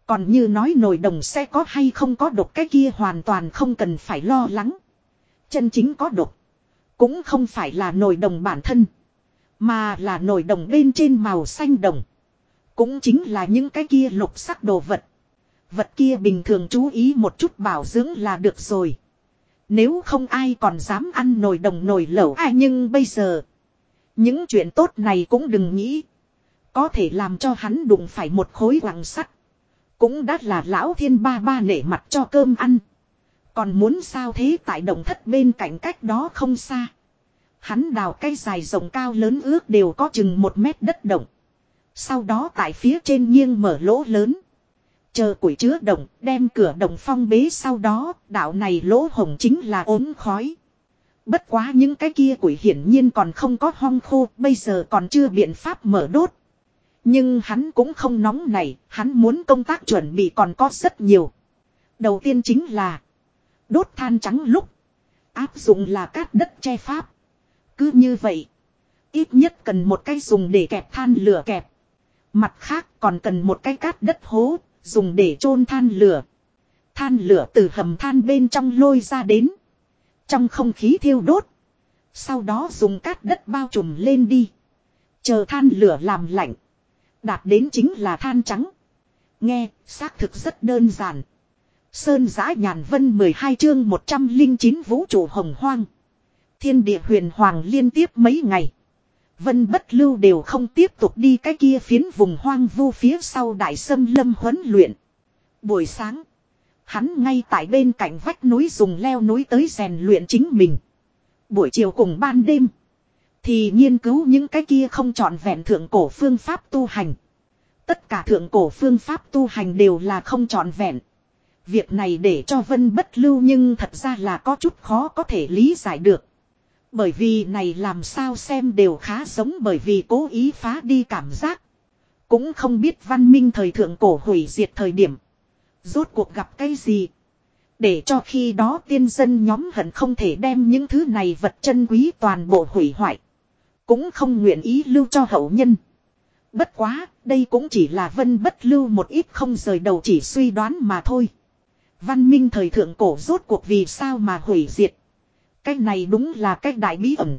Còn như nói nồi đồng sẽ có hay không có độc, cái kia hoàn toàn không cần phải lo lắng. Chân chính có độc. Cũng không phải là nồi đồng bản thân. Mà là nồi đồng bên trên màu xanh đồng. Cũng chính là những cái kia lục sắc đồ vật. Vật kia bình thường chú ý một chút bảo dưỡng là được rồi. Nếu không ai còn dám ăn nồi đồng nồi lẩu ai nhưng bây giờ. Những chuyện tốt này cũng đừng nghĩ. Có thể làm cho hắn đụng phải một khối quặng sắt. Cũng đã là lão thiên ba ba nể mặt cho cơm ăn. Còn muốn sao thế tại động thất bên cạnh cách đó không xa. Hắn đào cây dài rộng cao lớn ước đều có chừng một mét đất động. Sau đó tại phía trên nghiêng mở lỗ lớn. Chờ củi chứa động, đem cửa động phong bế sau đó, đạo này lỗ hồng chính là ốm khói. Bất quá những cái kia quỷ hiển nhiên còn không có hong khô, bây giờ còn chưa biện pháp mở đốt. Nhưng hắn cũng không nóng này, hắn muốn công tác chuẩn bị còn có rất nhiều. Đầu tiên chính là đốt than trắng lúc, áp dụng là cát đất che pháp. Cứ như vậy, ít nhất cần một cái dùng để kẹp than lửa kẹp. Mặt khác còn cần một cái cát đất hố, dùng để chôn than lửa. Than lửa từ hầm than bên trong lôi ra đến. Trong không khí thiêu đốt. Sau đó dùng cát đất bao trùm lên đi. Chờ than lửa làm lạnh. Đạt đến chính là than trắng. Nghe, xác thực rất đơn giản. Sơn giã nhàn vân 12 chương 109 vũ trụ hồng hoang. Thiên địa huyền hoàng liên tiếp mấy ngày. Vân bất lưu đều không tiếp tục đi cái kia phiến vùng hoang vu phía sau đại sâm lâm huấn luyện. Buổi sáng. Hắn ngay tại bên cạnh vách núi dùng leo núi tới rèn luyện chính mình. Buổi chiều cùng ban đêm. Thì nghiên cứu những cái kia không trọn vẹn thượng cổ phương pháp tu hành. Tất cả thượng cổ phương pháp tu hành đều là không trọn vẹn. Việc này để cho vân bất lưu nhưng thật ra là có chút khó có thể lý giải được. Bởi vì này làm sao xem đều khá giống bởi vì cố ý phá đi cảm giác. Cũng không biết văn minh thời thượng cổ hủy diệt thời điểm. Rốt cuộc gặp cái gì. Để cho khi đó tiên dân nhóm hận không thể đem những thứ này vật chân quý toàn bộ hủy hoại. Cũng không nguyện ý lưu cho hậu nhân. Bất quá, đây cũng chỉ là vân bất lưu một ít không rời đầu chỉ suy đoán mà thôi. Văn minh thời thượng cổ rốt cuộc vì sao mà hủy diệt. Cái này đúng là cái đại bí ẩn.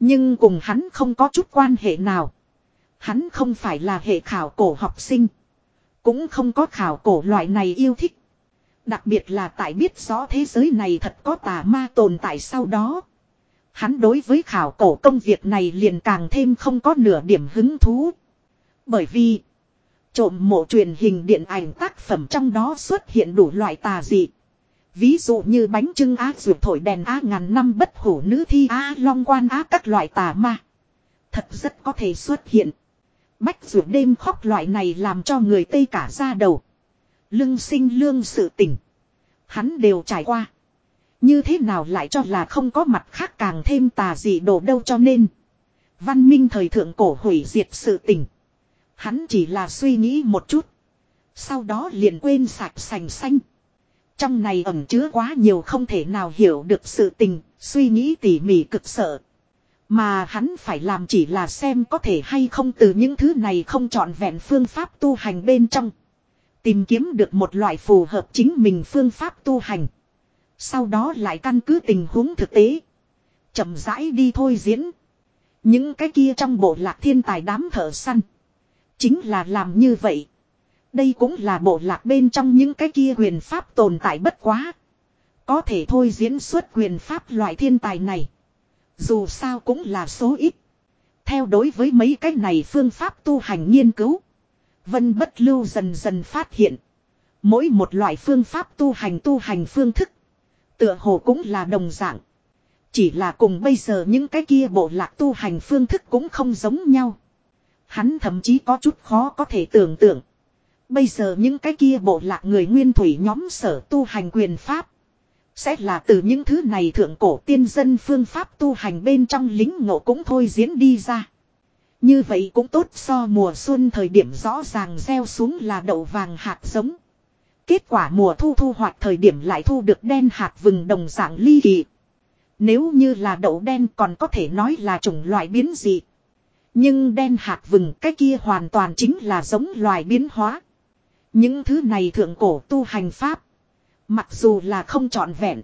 Nhưng cùng hắn không có chút quan hệ nào. Hắn không phải là hệ khảo cổ học sinh. Cũng không có khảo cổ loại này yêu thích. Đặc biệt là tại biết rõ thế giới này thật có tà ma tồn tại sau đó. Hắn đối với khảo cổ công việc này liền càng thêm không có nửa điểm hứng thú. Bởi vì, trộm mộ truyền hình điện ảnh tác phẩm trong đó xuất hiện đủ loại tà dị. Ví dụ như bánh trưng á ruột thổi đèn á ngàn năm bất hủ nữ thi á long quan á các loại tà ma. Thật rất có thể xuất hiện. Bách ruột đêm khóc loại này làm cho người Tây cả ra đầu. Lưng sinh lương sự tỉnh. Hắn đều trải qua. Như thế nào lại cho là không có mặt khác càng thêm tà dị đồ đâu cho nên. Văn minh thời thượng cổ hủy diệt sự tỉnh. Hắn chỉ là suy nghĩ một chút. Sau đó liền quên sạch sành xanh. Trong này ẩm chứa quá nhiều không thể nào hiểu được sự tình, suy nghĩ tỉ mỉ cực sợ. Mà hắn phải làm chỉ là xem có thể hay không từ những thứ này không chọn vẹn phương pháp tu hành bên trong. Tìm kiếm được một loại phù hợp chính mình phương pháp tu hành. Sau đó lại căn cứ tình huống thực tế. chậm rãi đi thôi diễn. Những cái kia trong bộ lạc thiên tài đám thợ săn. Chính là làm như vậy. Đây cũng là bộ lạc bên trong những cái kia quyền pháp tồn tại bất quá. Có thể thôi diễn xuất quyền pháp loại thiên tài này. Dù sao cũng là số ít. Theo đối với mấy cái này phương pháp tu hành nghiên cứu. Vân bất lưu dần dần phát hiện. Mỗi một loại phương pháp tu hành tu hành phương thức. Tựa hồ cũng là đồng dạng. Chỉ là cùng bây giờ những cái kia bộ lạc tu hành phương thức cũng không giống nhau. Hắn thậm chí có chút khó có thể tưởng tượng. Bây giờ những cái kia bộ lạc người nguyên thủy nhóm sở tu hành quyền pháp. Sẽ là từ những thứ này thượng cổ tiên dân phương pháp tu hành bên trong lính ngộ cũng thôi diễn đi ra. Như vậy cũng tốt so mùa xuân thời điểm rõ ràng gieo xuống là đậu vàng hạt giống. Kết quả mùa thu thu hoạch thời điểm lại thu được đen hạt vừng đồng dạng ly kỳ. Nếu như là đậu đen còn có thể nói là chủng loại biến dị. Nhưng đen hạt vừng cái kia hoàn toàn chính là giống loài biến hóa. Những thứ này thượng cổ tu hành pháp. Mặc dù là không trọn vẹn.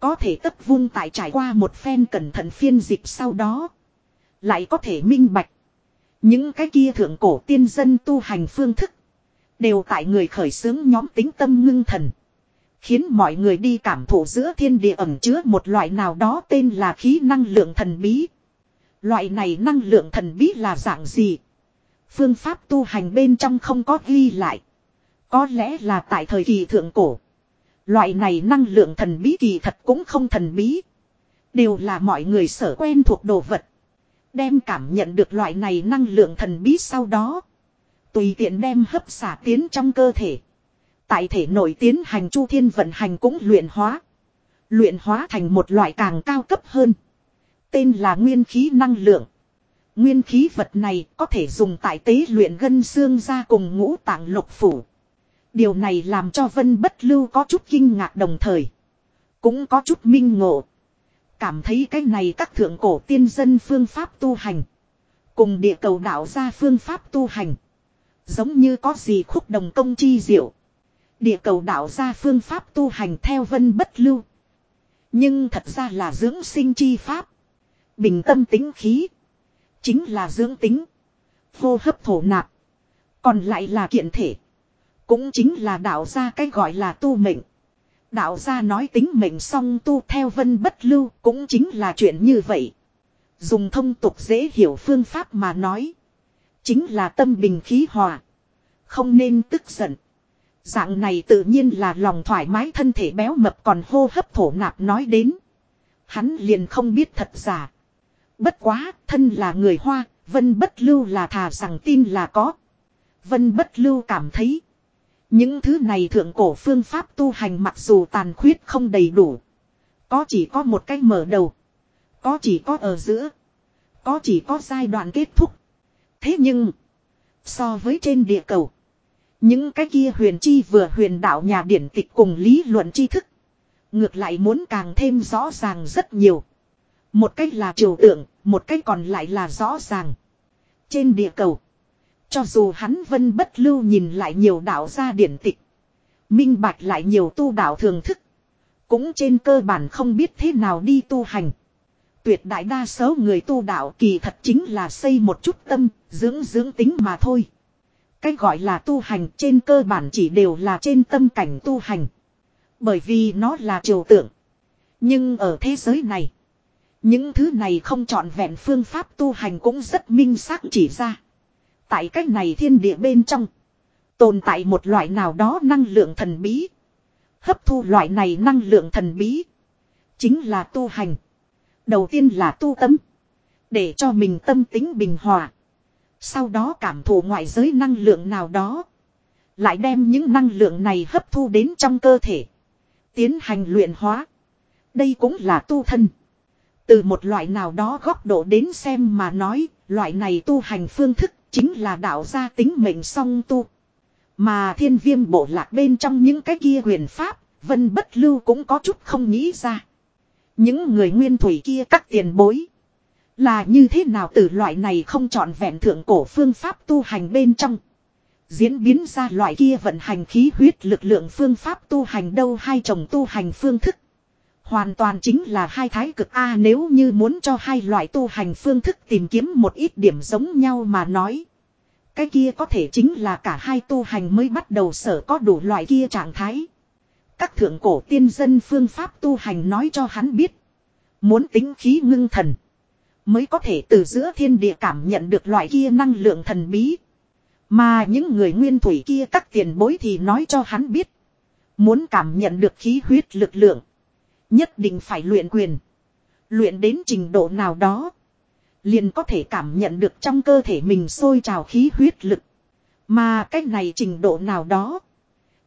Có thể tất vung tại trải qua một phen cẩn thận phiên dịch sau đó. Lại có thể minh bạch. Những cái kia thượng cổ tiên dân tu hành phương thức. Đều tại người khởi xướng nhóm tính tâm ngưng thần. Khiến mọi người đi cảm thụ giữa thiên địa ẩm chứa một loại nào đó tên là khí năng lượng thần bí. Loại này năng lượng thần bí là dạng gì? Phương pháp tu hành bên trong không có ghi lại. Có lẽ là tại thời kỳ thượng cổ. Loại này năng lượng thần bí kỳ thật cũng không thần bí. Đều là mọi người sở quen thuộc đồ vật. Đem cảm nhận được loại này năng lượng thần bí sau đó. Tùy tiện đem hấp xả tiến trong cơ thể. Tại thể nội tiến hành chu thiên vận hành cũng luyện hóa. Luyện hóa thành một loại càng cao cấp hơn. Tên là nguyên khí năng lượng. Nguyên khí vật này có thể dùng tại tế luyện gân xương ra cùng ngũ tạng lục phủ. Điều này làm cho Vân Bất Lưu có chút kinh ngạc đồng thời. Cũng có chút minh ngộ. Cảm thấy cái này các thượng cổ tiên dân phương pháp tu hành. Cùng địa cầu đạo ra phương pháp tu hành. Giống như có gì khúc đồng công chi diệu. Địa cầu đạo ra phương pháp tu hành theo Vân Bất Lưu. Nhưng thật ra là dưỡng sinh chi pháp. Bình tâm tính khí. Chính là dưỡng tính. vô hấp thổ nạp. Còn lại là kiện thể. Cũng chính là đạo ra cái gọi là tu mệnh. Đạo gia nói tính mệnh song tu theo vân bất lưu cũng chính là chuyện như vậy. Dùng thông tục dễ hiểu phương pháp mà nói. Chính là tâm bình khí hòa. Không nên tức giận. Dạng này tự nhiên là lòng thoải mái thân thể béo mập còn hô hấp thổ nạp nói đến. Hắn liền không biết thật giả. Bất quá, thân là người Hoa, Vân Bất Lưu là thà rằng tin là có. Vân Bất Lưu cảm thấy. Những thứ này thượng cổ phương pháp tu hành mặc dù tàn khuyết không đầy đủ. Có chỉ có một cách mở đầu. Có chỉ có ở giữa. Có chỉ có giai đoạn kết thúc. Thế nhưng. So với trên địa cầu. Những cái kia huyền chi vừa huyền đạo nhà điển tịch cùng lý luận tri thức. Ngược lại muốn càng thêm rõ ràng rất nhiều. Một cách là trừu tượng, một cách còn lại là rõ ràng. Trên địa cầu. Cho dù hắn vân bất lưu nhìn lại nhiều đạo gia điển tịch. Minh bạch lại nhiều tu đạo thường thức. Cũng trên cơ bản không biết thế nào đi tu hành. Tuyệt đại đa số người tu đạo kỳ thật chính là xây một chút tâm, dưỡng dưỡng tính mà thôi. Cách gọi là tu hành trên cơ bản chỉ đều là trên tâm cảnh tu hành. Bởi vì nó là triều tượng. Nhưng ở thế giới này, những thứ này không trọn vẹn phương pháp tu hành cũng rất minh xác chỉ ra. Tại cách này thiên địa bên trong. Tồn tại một loại nào đó năng lượng thần bí. Hấp thu loại này năng lượng thần bí. Chính là tu hành. Đầu tiên là tu tâm. Để cho mình tâm tính bình hòa. Sau đó cảm thụ ngoại giới năng lượng nào đó. Lại đem những năng lượng này hấp thu đến trong cơ thể. Tiến hành luyện hóa. Đây cũng là tu thân. Từ một loại nào đó góc độ đến xem mà nói, loại này tu hành phương thức Chính là đạo gia tính mệnh song tu. Mà thiên viêm bộ lạc bên trong những cái kia huyền pháp, vân bất lưu cũng có chút không nghĩ ra. Những người nguyên thủy kia các tiền bối. Là như thế nào từ loại này không chọn vẹn thượng cổ phương pháp tu hành bên trong. Diễn biến ra loại kia vận hành khí huyết lực lượng phương pháp tu hành đâu hai chồng tu hành phương thức. Hoàn toàn chính là hai thái cực A nếu như muốn cho hai loại tu hành phương thức tìm kiếm một ít điểm giống nhau mà nói. Cái kia có thể chính là cả hai tu hành mới bắt đầu sở có đủ loại kia trạng thái. các thượng cổ tiên dân phương pháp tu hành nói cho hắn biết. Muốn tính khí ngưng thần. Mới có thể từ giữa thiên địa cảm nhận được loại kia năng lượng thần bí. Mà những người nguyên thủy kia các tiền bối thì nói cho hắn biết. Muốn cảm nhận được khí huyết lực lượng. Nhất định phải luyện quyền. Luyện đến trình độ nào đó. Liền có thể cảm nhận được trong cơ thể mình sôi trào khí huyết lực. Mà cái này trình độ nào đó.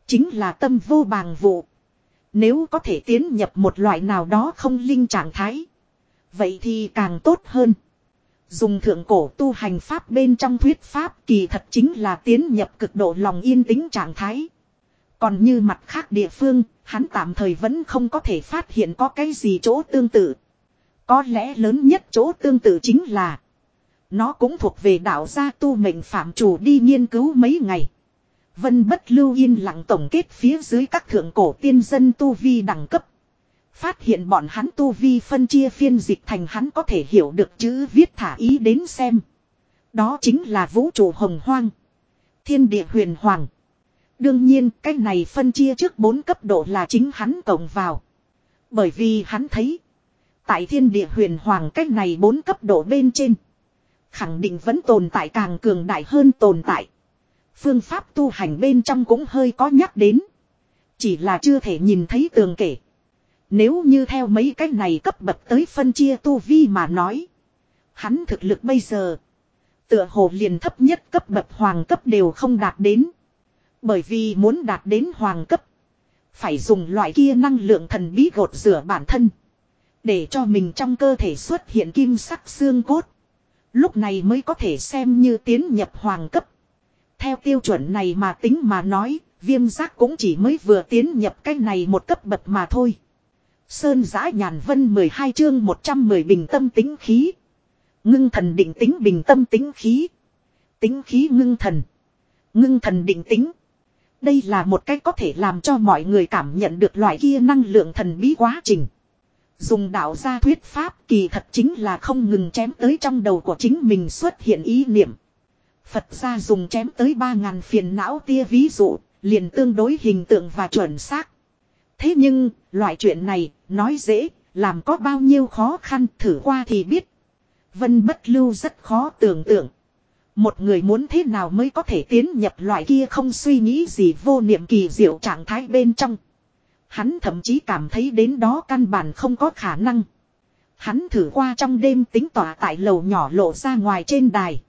Chính là tâm vô bàng vụ. Nếu có thể tiến nhập một loại nào đó không linh trạng thái. Vậy thì càng tốt hơn. Dùng thượng cổ tu hành pháp bên trong thuyết pháp kỳ thật chính là tiến nhập cực độ lòng yên tĩnh trạng thái. Còn như mặt khác địa phương, hắn tạm thời vẫn không có thể phát hiện có cái gì chỗ tương tự. Có lẽ lớn nhất chỗ tương tự chính là Nó cũng thuộc về đạo gia tu mệnh phạm chủ đi nghiên cứu mấy ngày. Vân bất lưu yên lặng tổng kết phía dưới các thượng cổ tiên dân tu vi đẳng cấp. Phát hiện bọn hắn tu vi phân chia phiên dịch thành hắn có thể hiểu được chữ viết thả ý đến xem. Đó chính là vũ trụ hồng hoang. Thiên địa huyền hoàng. Đương nhiên, cái này phân chia trước bốn cấp độ là chính hắn cộng vào. Bởi vì hắn thấy. Tại thiên địa huyền hoàng cách này bốn cấp độ bên trên. Khẳng định vẫn tồn tại càng cường đại hơn tồn tại. Phương pháp tu hành bên trong cũng hơi có nhắc đến. Chỉ là chưa thể nhìn thấy tường kể. Nếu như theo mấy cái này cấp bậc tới phân chia tu vi mà nói. Hắn thực lực bây giờ. Tựa hồ liền thấp nhất cấp bậc hoàng cấp đều không đạt đến. Bởi vì muốn đạt đến hoàng cấp. Phải dùng loại kia năng lượng thần bí gột rửa bản thân. Để cho mình trong cơ thể xuất hiện kim sắc xương cốt. Lúc này mới có thể xem như tiến nhập hoàng cấp. Theo tiêu chuẩn này mà tính mà nói, viêm giác cũng chỉ mới vừa tiến nhập cái này một cấp bậc mà thôi. Sơn giã nhàn vân 12 chương 110 bình tâm tính khí. Ngưng thần định tính bình tâm tính khí. Tính khí ngưng thần. Ngưng thần định tính. Đây là một cách có thể làm cho mọi người cảm nhận được loại kia năng lượng thần bí quá trình. Dùng đạo gia thuyết pháp kỳ thật chính là không ngừng chém tới trong đầu của chính mình xuất hiện ý niệm. Phật gia dùng chém tới 3.000 phiền não tia ví dụ, liền tương đối hình tượng và chuẩn xác. Thế nhưng, loại chuyện này, nói dễ, làm có bao nhiêu khó khăn thử qua thì biết. Vân bất lưu rất khó tưởng tượng. Một người muốn thế nào mới có thể tiến nhập loại kia không suy nghĩ gì vô niệm kỳ diệu trạng thái bên trong. Hắn thậm chí cảm thấy đến đó căn bản không có khả năng. Hắn thử qua trong đêm tính tỏa tại lầu nhỏ lộ ra ngoài trên đài.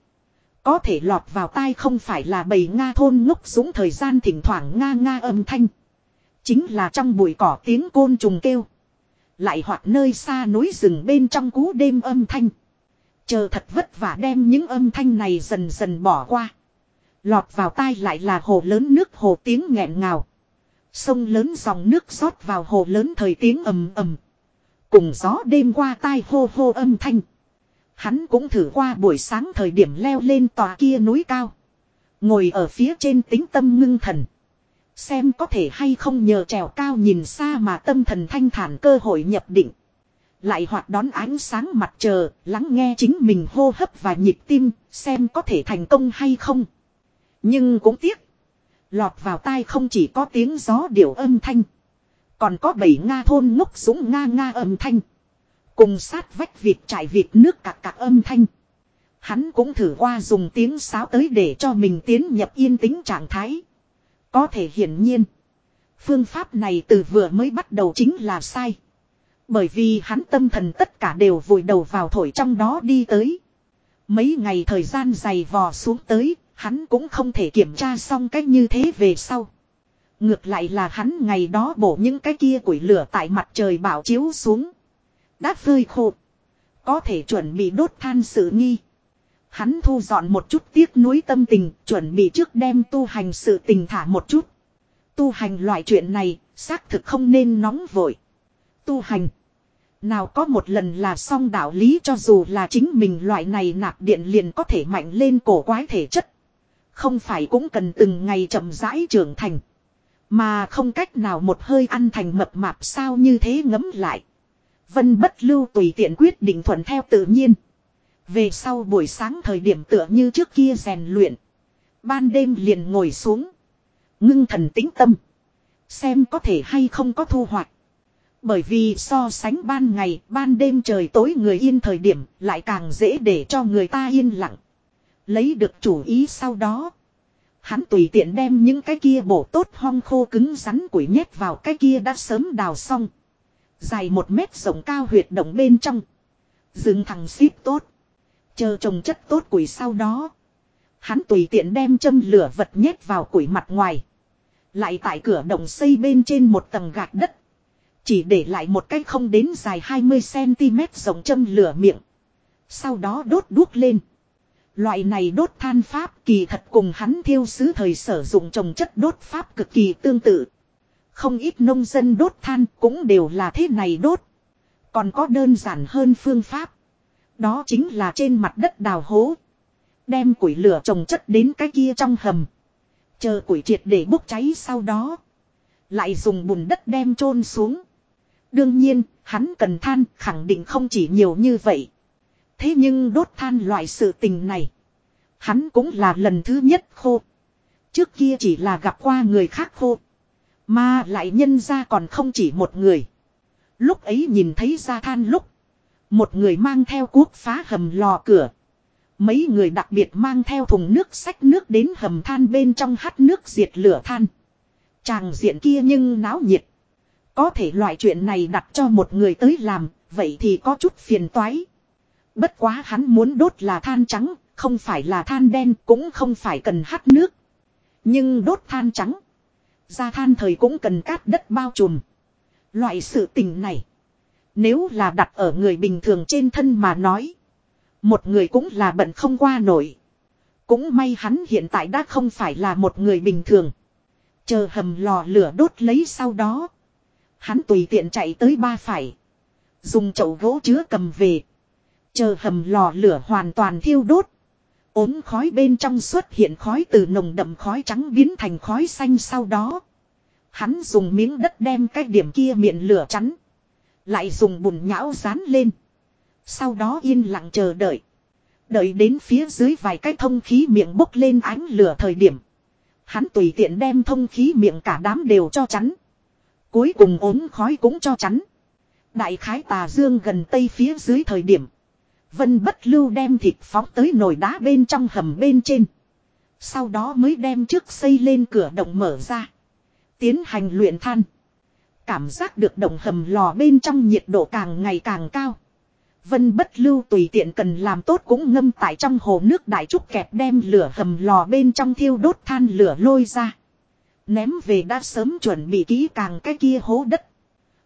Có thể lọt vào tai không phải là bầy Nga thôn ngốc súng thời gian thỉnh thoảng Nga Nga âm thanh. Chính là trong bụi cỏ tiếng côn trùng kêu. Lại hoặc nơi xa núi rừng bên trong cú đêm âm thanh. Chờ thật vất vả đem những âm thanh này dần dần bỏ qua. Lọt vào tai lại là hồ lớn nước hồ tiếng nghẹn ngào. Sông lớn dòng nước rót vào hồ lớn thời tiếng ầm ầm. Cùng gió đêm qua tai hô hô âm thanh. Hắn cũng thử qua buổi sáng thời điểm leo lên tòa kia núi cao. Ngồi ở phía trên tính tâm ngưng thần. Xem có thể hay không nhờ trèo cao nhìn xa mà tâm thần thanh thản cơ hội nhập định. Lại hoặc đón ánh sáng mặt trời, lắng nghe chính mình hô hấp và nhịp tim, xem có thể thành công hay không. Nhưng cũng tiếc. Lọt vào tai không chỉ có tiếng gió điệu âm thanh. Còn có bảy Nga thôn ngốc súng Nga Nga âm thanh. Cùng sát vách vịt trải vịt nước cạc cạc âm thanh. Hắn cũng thử qua dùng tiếng sáo tới để cho mình tiến nhập yên tĩnh trạng thái. Có thể hiển nhiên. Phương pháp này từ vừa mới bắt đầu chính là sai. Bởi vì hắn tâm thần tất cả đều vùi đầu vào thổi trong đó đi tới. Mấy ngày thời gian dày vò xuống tới, hắn cũng không thể kiểm tra xong cách như thế về sau. Ngược lại là hắn ngày đó bổ những cái kia củi lửa tại mặt trời bảo chiếu xuống. Đã phơi khô. Có thể chuẩn bị đốt than sự nghi. Hắn thu dọn một chút tiếc nuối tâm tình, chuẩn bị trước đem tu hành sự tình thả một chút. Tu hành loại chuyện này, xác thực không nên nóng vội. Tu hành. Nào có một lần là xong đạo lý cho dù là chính mình loại này nạp điện liền có thể mạnh lên cổ quái thể chất. Không phải cũng cần từng ngày chậm rãi trưởng thành. Mà không cách nào một hơi ăn thành mập mạp sao như thế ngấm lại. Vân bất lưu tùy tiện quyết định thuận theo tự nhiên. Về sau buổi sáng thời điểm tựa như trước kia rèn luyện. Ban đêm liền ngồi xuống. Ngưng thần tĩnh tâm. Xem có thể hay không có thu hoạch. Bởi vì so sánh ban ngày, ban đêm trời tối người yên thời điểm lại càng dễ để cho người ta yên lặng. Lấy được chủ ý sau đó. Hắn tùy tiện đem những cái kia bổ tốt hong khô cứng rắn quỷ nhét vào cái kia đã sớm đào xong. Dài một mét rộng cao huyệt động bên trong. Dừng thằng ship tốt. Chờ trồng chất tốt quỷ sau đó. Hắn tùy tiện đem châm lửa vật nhét vào quỷ mặt ngoài. Lại tại cửa động xây bên trên một tầng gạch đất. Chỉ để lại một cái không đến dài 20cm rộng châm lửa miệng. Sau đó đốt đuốc lên. Loại này đốt than pháp kỳ thật cùng hắn thiêu sứ thời sử dụng trồng chất đốt pháp cực kỳ tương tự. Không ít nông dân đốt than cũng đều là thế này đốt. Còn có đơn giản hơn phương pháp. Đó chính là trên mặt đất đào hố. Đem củi lửa trồng chất đến cái kia trong hầm. Chờ củi triệt để bốc cháy sau đó. Lại dùng bùn đất đem chôn xuống. Đương nhiên, hắn cần than khẳng định không chỉ nhiều như vậy. Thế nhưng đốt than loại sự tình này. Hắn cũng là lần thứ nhất khô. Trước kia chỉ là gặp qua người khác khô. Mà lại nhân ra còn không chỉ một người. Lúc ấy nhìn thấy ra than lúc. Một người mang theo cuốc phá hầm lò cửa. Mấy người đặc biệt mang theo thùng nước sách nước đến hầm than bên trong hắt nước diệt lửa than. Chàng diện kia nhưng náo nhiệt. Có thể loại chuyện này đặt cho một người tới làm, vậy thì có chút phiền toái. Bất quá hắn muốn đốt là than trắng, không phải là than đen, cũng không phải cần hắt nước. Nhưng đốt than trắng. Ra than thời cũng cần cát đất bao trùm. Loại sự tình này. Nếu là đặt ở người bình thường trên thân mà nói. Một người cũng là bận không qua nổi. Cũng may hắn hiện tại đã không phải là một người bình thường. Chờ hầm lò lửa đốt lấy sau đó. Hắn tùy tiện chạy tới ba phải. Dùng chậu gỗ chứa cầm về. Chờ hầm lò lửa hoàn toàn thiêu đốt. ốm khói bên trong xuất hiện khói từ nồng đậm khói trắng biến thành khói xanh sau đó. Hắn dùng miếng đất đem cái điểm kia miệng lửa chắn. Lại dùng bùn nhão dán lên. Sau đó yên lặng chờ đợi. Đợi đến phía dưới vài cái thông khí miệng bốc lên ánh lửa thời điểm. Hắn tùy tiện đem thông khí miệng cả đám đều cho chắn. Cuối cùng ốm khói cũng cho chắn. Đại khái tà dương gần tây phía dưới thời điểm. Vân bất lưu đem thịt phóng tới nồi đá bên trong hầm bên trên. Sau đó mới đem trước xây lên cửa động mở ra. Tiến hành luyện than. Cảm giác được động hầm lò bên trong nhiệt độ càng ngày càng cao. Vân bất lưu tùy tiện cần làm tốt cũng ngâm tại trong hồ nước đại trúc kẹp đem lửa hầm lò bên trong thiêu đốt than lửa lôi ra. Ném về đã sớm chuẩn bị kỹ càng cái kia hố đất.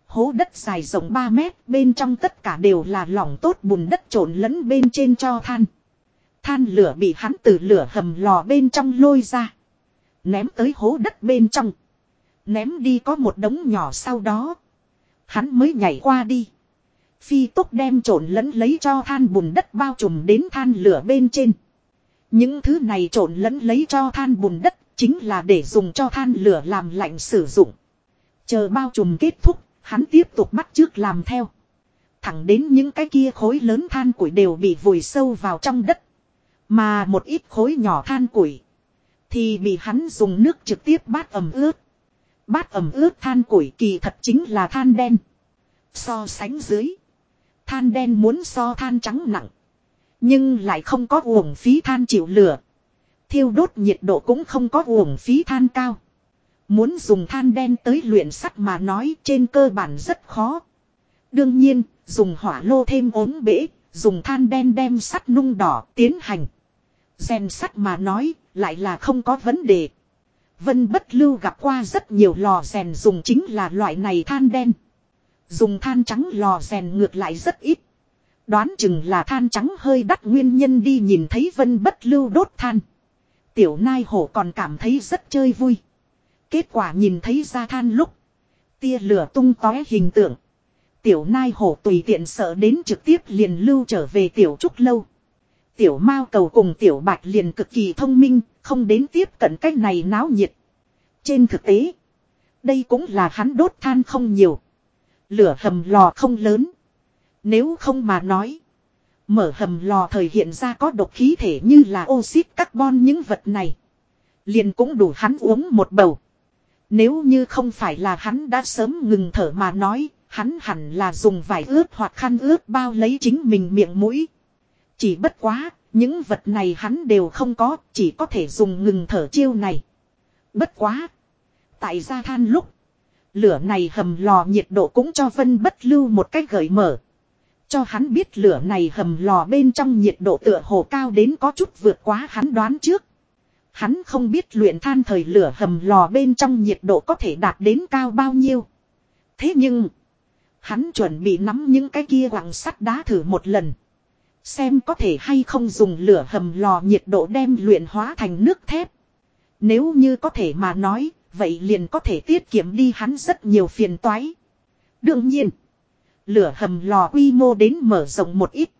Hố đất dài rộng 3 mét, bên trong tất cả đều là lỏng tốt bùn đất trộn lẫn bên trên cho than. Than lửa bị hắn từ lửa hầm lò bên trong lôi ra. Ném tới hố đất bên trong. Ném đi có một đống nhỏ sau đó. Hắn mới nhảy qua đi. Phi tốc đem trộn lẫn lấy cho than bùn đất bao trùm đến than lửa bên trên. Những thứ này trộn lẫn lấy cho than bùn đất chính là để dùng cho than lửa làm lạnh sử dụng. Chờ bao trùm kết thúc, hắn tiếp tục bắt trước làm theo. Thẳng đến những cái kia khối lớn than củi đều bị vùi sâu vào trong đất. Mà một ít khối nhỏ than củi thì bị hắn dùng nước trực tiếp bát ẩm ướt. Bát ẩm ướt than củi kỳ thật chính là than đen. So sánh dưới. Than đen muốn so than trắng nặng. Nhưng lại không có uổng phí than chịu lửa. Thiêu đốt nhiệt độ cũng không có uổng phí than cao. Muốn dùng than đen tới luyện sắt mà nói trên cơ bản rất khó. Đương nhiên, dùng hỏa lô thêm ốm bể, dùng than đen đem sắt nung đỏ tiến hành. Rèn sắt mà nói, lại là không có vấn đề. Vân bất lưu gặp qua rất nhiều lò rèn dùng chính là loại này than đen. Dùng than trắng lò rèn ngược lại rất ít. Đoán chừng là than trắng hơi đắt nguyên nhân đi nhìn thấy vân bất lưu đốt than. Tiểu nai hổ còn cảm thấy rất chơi vui. Kết quả nhìn thấy ra than lúc. Tia lửa tung tóe hình tượng. Tiểu nai hổ tùy tiện sợ đến trực tiếp liền lưu trở về tiểu trúc lâu. Tiểu mao cầu cùng tiểu bạch liền cực kỳ thông minh, không đến tiếp cận cách này náo nhiệt. Trên thực tế, đây cũng là hắn đốt than không nhiều. Lửa hầm lò không lớn. Nếu không mà nói, mở hầm lò thời hiện ra có độc khí thể như là oxit carbon những vật này. Liền cũng đủ hắn uống một bầu. Nếu như không phải là hắn đã sớm ngừng thở mà nói, hắn hẳn là dùng vải ướt hoặc khăn ướt bao lấy chính mình miệng mũi. Chỉ bất quá, những vật này hắn đều không có, chỉ có thể dùng ngừng thở chiêu này. Bất quá. Tại gia than lúc, lửa này hầm lò nhiệt độ cũng cho vân bất lưu một cách gợi mở. Cho hắn biết lửa này hầm lò bên trong nhiệt độ tựa hồ cao đến có chút vượt quá hắn đoán trước. Hắn không biết luyện than thời lửa hầm lò bên trong nhiệt độ có thể đạt đến cao bao nhiêu. Thế nhưng, hắn chuẩn bị nắm những cái kia quặng sắt đá thử một lần. Xem có thể hay không dùng lửa hầm lò nhiệt độ đem luyện hóa thành nước thép. Nếu như có thể mà nói, vậy liền có thể tiết kiệm đi hắn rất nhiều phiền toái. Đương nhiên, lửa hầm lò quy mô đến mở rộng một ít.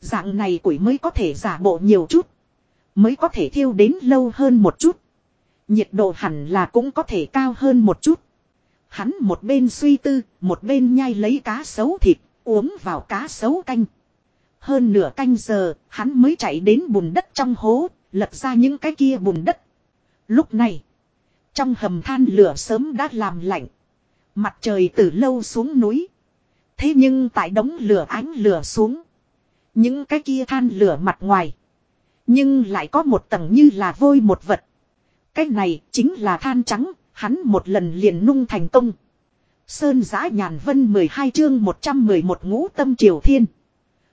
Dạng này củi mới có thể giả bộ nhiều chút. Mới có thể thiêu đến lâu hơn một chút. Nhiệt độ hẳn là cũng có thể cao hơn một chút. Hắn một bên suy tư, một bên nhai lấy cá sấu thịt, uống vào cá sấu canh. Hơn nửa canh giờ, hắn mới chạy đến bùn đất trong hố, lật ra những cái kia bùn đất. Lúc này, trong hầm than lửa sớm đã làm lạnh. Mặt trời từ lâu xuống núi. Thế nhưng tại đống lửa ánh lửa xuống. Những cái kia than lửa mặt ngoài. Nhưng lại có một tầng như là vôi một vật. Cái này chính là than trắng, hắn một lần liền nung thành công. Sơn giã nhàn vân 12 chương 111 ngũ tâm triều thiên.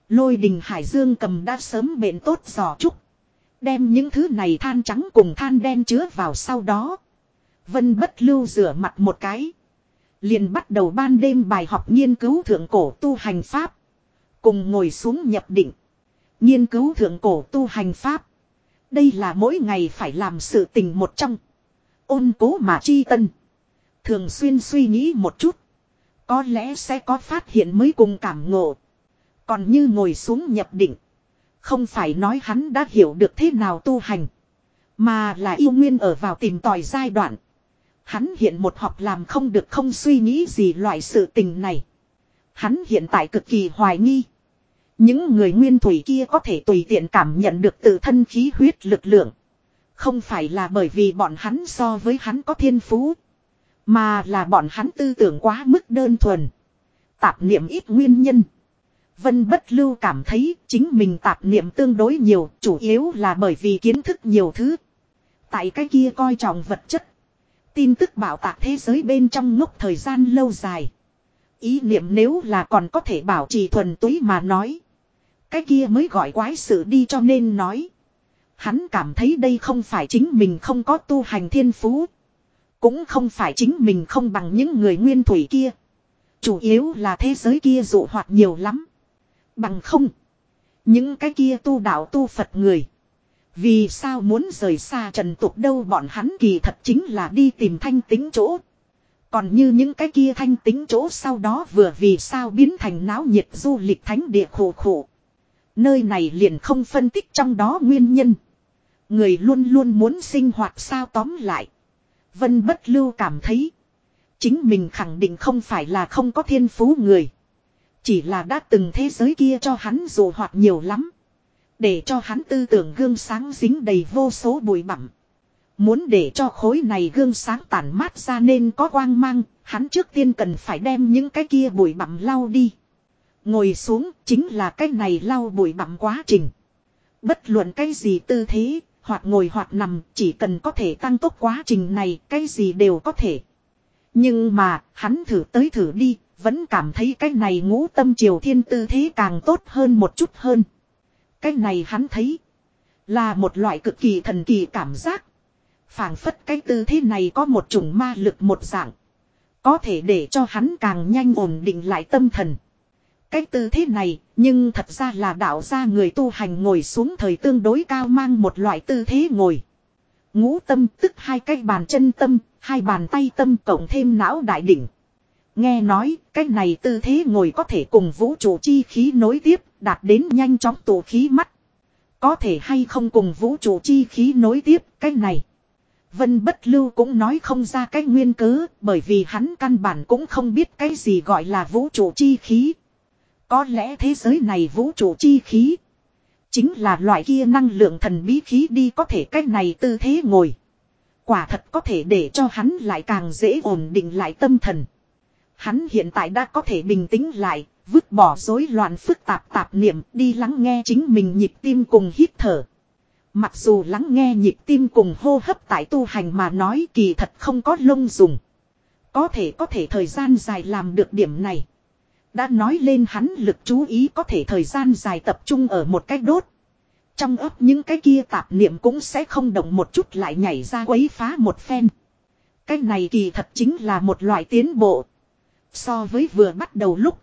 Lôi đình hải dương cầm đã sớm bện tốt giò trúc. Đem những thứ này than trắng cùng than đen chứa vào sau đó. Vân bất lưu rửa mặt một cái. Liền bắt đầu ban đêm bài học nghiên cứu thượng cổ tu hành pháp. Cùng ngồi xuống nhập định. Nghiên cứu thượng cổ tu hành pháp. Đây là mỗi ngày phải làm sự tình một trong. Ôn cố mà chi tân. Thường xuyên suy nghĩ một chút. Có lẽ sẽ có phát hiện mới cùng cảm ngộ. Còn như ngồi xuống nhập định. Không phải nói hắn đã hiểu được thế nào tu hành. Mà là yêu nguyên ở vào tìm tòi giai đoạn. Hắn hiện một học làm không được không suy nghĩ gì loại sự tình này. Hắn hiện tại cực kỳ hoài nghi. Những người nguyên thủy kia có thể tùy tiện cảm nhận được tự thân khí huyết lực lượng. Không phải là bởi vì bọn hắn so với hắn có thiên phú. Mà là bọn hắn tư tưởng quá mức đơn thuần. Tạp niệm ít nguyên nhân. Vân bất lưu cảm thấy chính mình tạp niệm tương đối nhiều, chủ yếu là bởi vì kiến thức nhiều thứ. Tại cái kia coi trọng vật chất. Tin tức bảo tạc thế giới bên trong ngốc thời gian lâu dài. Ý niệm nếu là còn có thể bảo trì thuần túy mà nói. Cái kia mới gọi quái sự đi cho nên nói. Hắn cảm thấy đây không phải chính mình không có tu hành thiên phú. Cũng không phải chính mình không bằng những người nguyên thủy kia. Chủ yếu là thế giới kia dụ hoạt nhiều lắm. Bằng không. Những cái kia tu đạo tu Phật người. Vì sao muốn rời xa trần tục đâu bọn hắn kỳ thật chính là đi tìm thanh tính chỗ. Còn như những cái kia thanh tính chỗ sau đó vừa vì sao biến thành náo nhiệt du lịch thánh địa khổ khổ. Nơi này liền không phân tích trong đó nguyên nhân. Người luôn luôn muốn sinh hoạt sao tóm lại. Vân bất lưu cảm thấy. Chính mình khẳng định không phải là không có thiên phú người. Chỉ là đã từng thế giới kia cho hắn dù hoạt nhiều lắm. Để cho hắn tư tưởng gương sáng dính đầy vô số bụi bặm. Muốn để cho khối này gương sáng tản mát ra nên có quang mang, hắn trước tiên cần phải đem những cái kia bụi bặm lau đi. Ngồi xuống chính là cái này lau bụi bặm quá trình. Bất luận cái gì tư thế, hoặc ngồi hoặc nằm, chỉ cần có thể tăng tốc quá trình này, cái gì đều có thể. Nhưng mà, hắn thử tới thử đi, vẫn cảm thấy cái này ngũ tâm triều thiên tư thế càng tốt hơn một chút hơn. Cái này hắn thấy, là một loại cực kỳ thần kỳ cảm giác. phảng phất cái tư thế này có một chủng ma lực một dạng. Có thể để cho hắn càng nhanh ổn định lại tâm thần. Cái tư thế này, nhưng thật ra là đạo ra người tu hành ngồi xuống thời tương đối cao mang một loại tư thế ngồi. Ngũ tâm tức hai cái bàn chân tâm, hai bàn tay tâm cộng thêm não đại đỉnh. Nghe nói, cái này tư thế ngồi có thể cùng vũ trụ chi khí nối tiếp, đạt đến nhanh chóng tụ khí mắt. Có thể hay không cùng vũ trụ chi khí nối tiếp, cái này. Vân bất lưu cũng nói không ra cái nguyên cớ, bởi vì hắn căn bản cũng không biết cái gì gọi là vũ trụ chi khí. Có lẽ thế giới này vũ trụ chi khí. Chính là loại kia năng lượng thần bí khí đi có thể cách này tư thế ngồi. Quả thật có thể để cho hắn lại càng dễ ổn định lại tâm thần. Hắn hiện tại đã có thể bình tĩnh lại, vứt bỏ rối loạn phức tạp tạp niệm đi lắng nghe chính mình nhịp tim cùng hít thở. Mặc dù lắng nghe nhịp tim cùng hô hấp tại tu hành mà nói kỳ thật không có lông dùng. Có thể có thể thời gian dài làm được điểm này. Đã nói lên hắn lực chú ý có thể thời gian dài tập trung ở một cách đốt. Trong ấp những cái kia tạp niệm cũng sẽ không động một chút lại nhảy ra quấy phá một phen. Cái này kỳ thật chính là một loại tiến bộ. So với vừa bắt đầu lúc.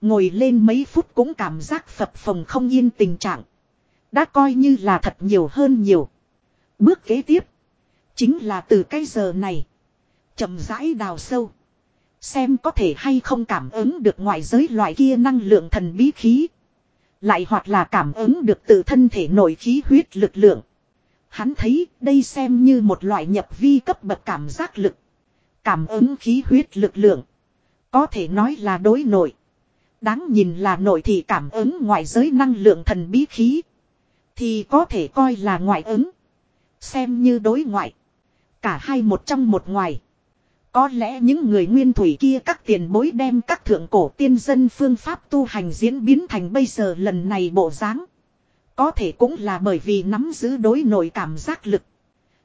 Ngồi lên mấy phút cũng cảm giác phập phồng không yên tình trạng. Đã coi như là thật nhiều hơn nhiều. Bước kế tiếp. Chính là từ cái giờ này. chậm rãi đào sâu. Xem có thể hay không cảm ứng được ngoại giới loại kia năng lượng thần bí khí. Lại hoặc là cảm ứng được tự thân thể nội khí huyết lực lượng. Hắn thấy đây xem như một loại nhập vi cấp bậc cảm giác lực. Cảm ứng khí huyết lực lượng. Có thể nói là đối nội. Đáng nhìn là nội thì cảm ứng ngoại giới năng lượng thần bí khí. Thì có thể coi là ngoại ứng. Xem như đối ngoại. Cả hai một trong một ngoài. Có lẽ những người nguyên thủy kia các tiền bối đem các thượng cổ tiên dân phương pháp tu hành diễn biến thành bây giờ lần này bộ dáng Có thể cũng là bởi vì nắm giữ đối nội cảm giác lực.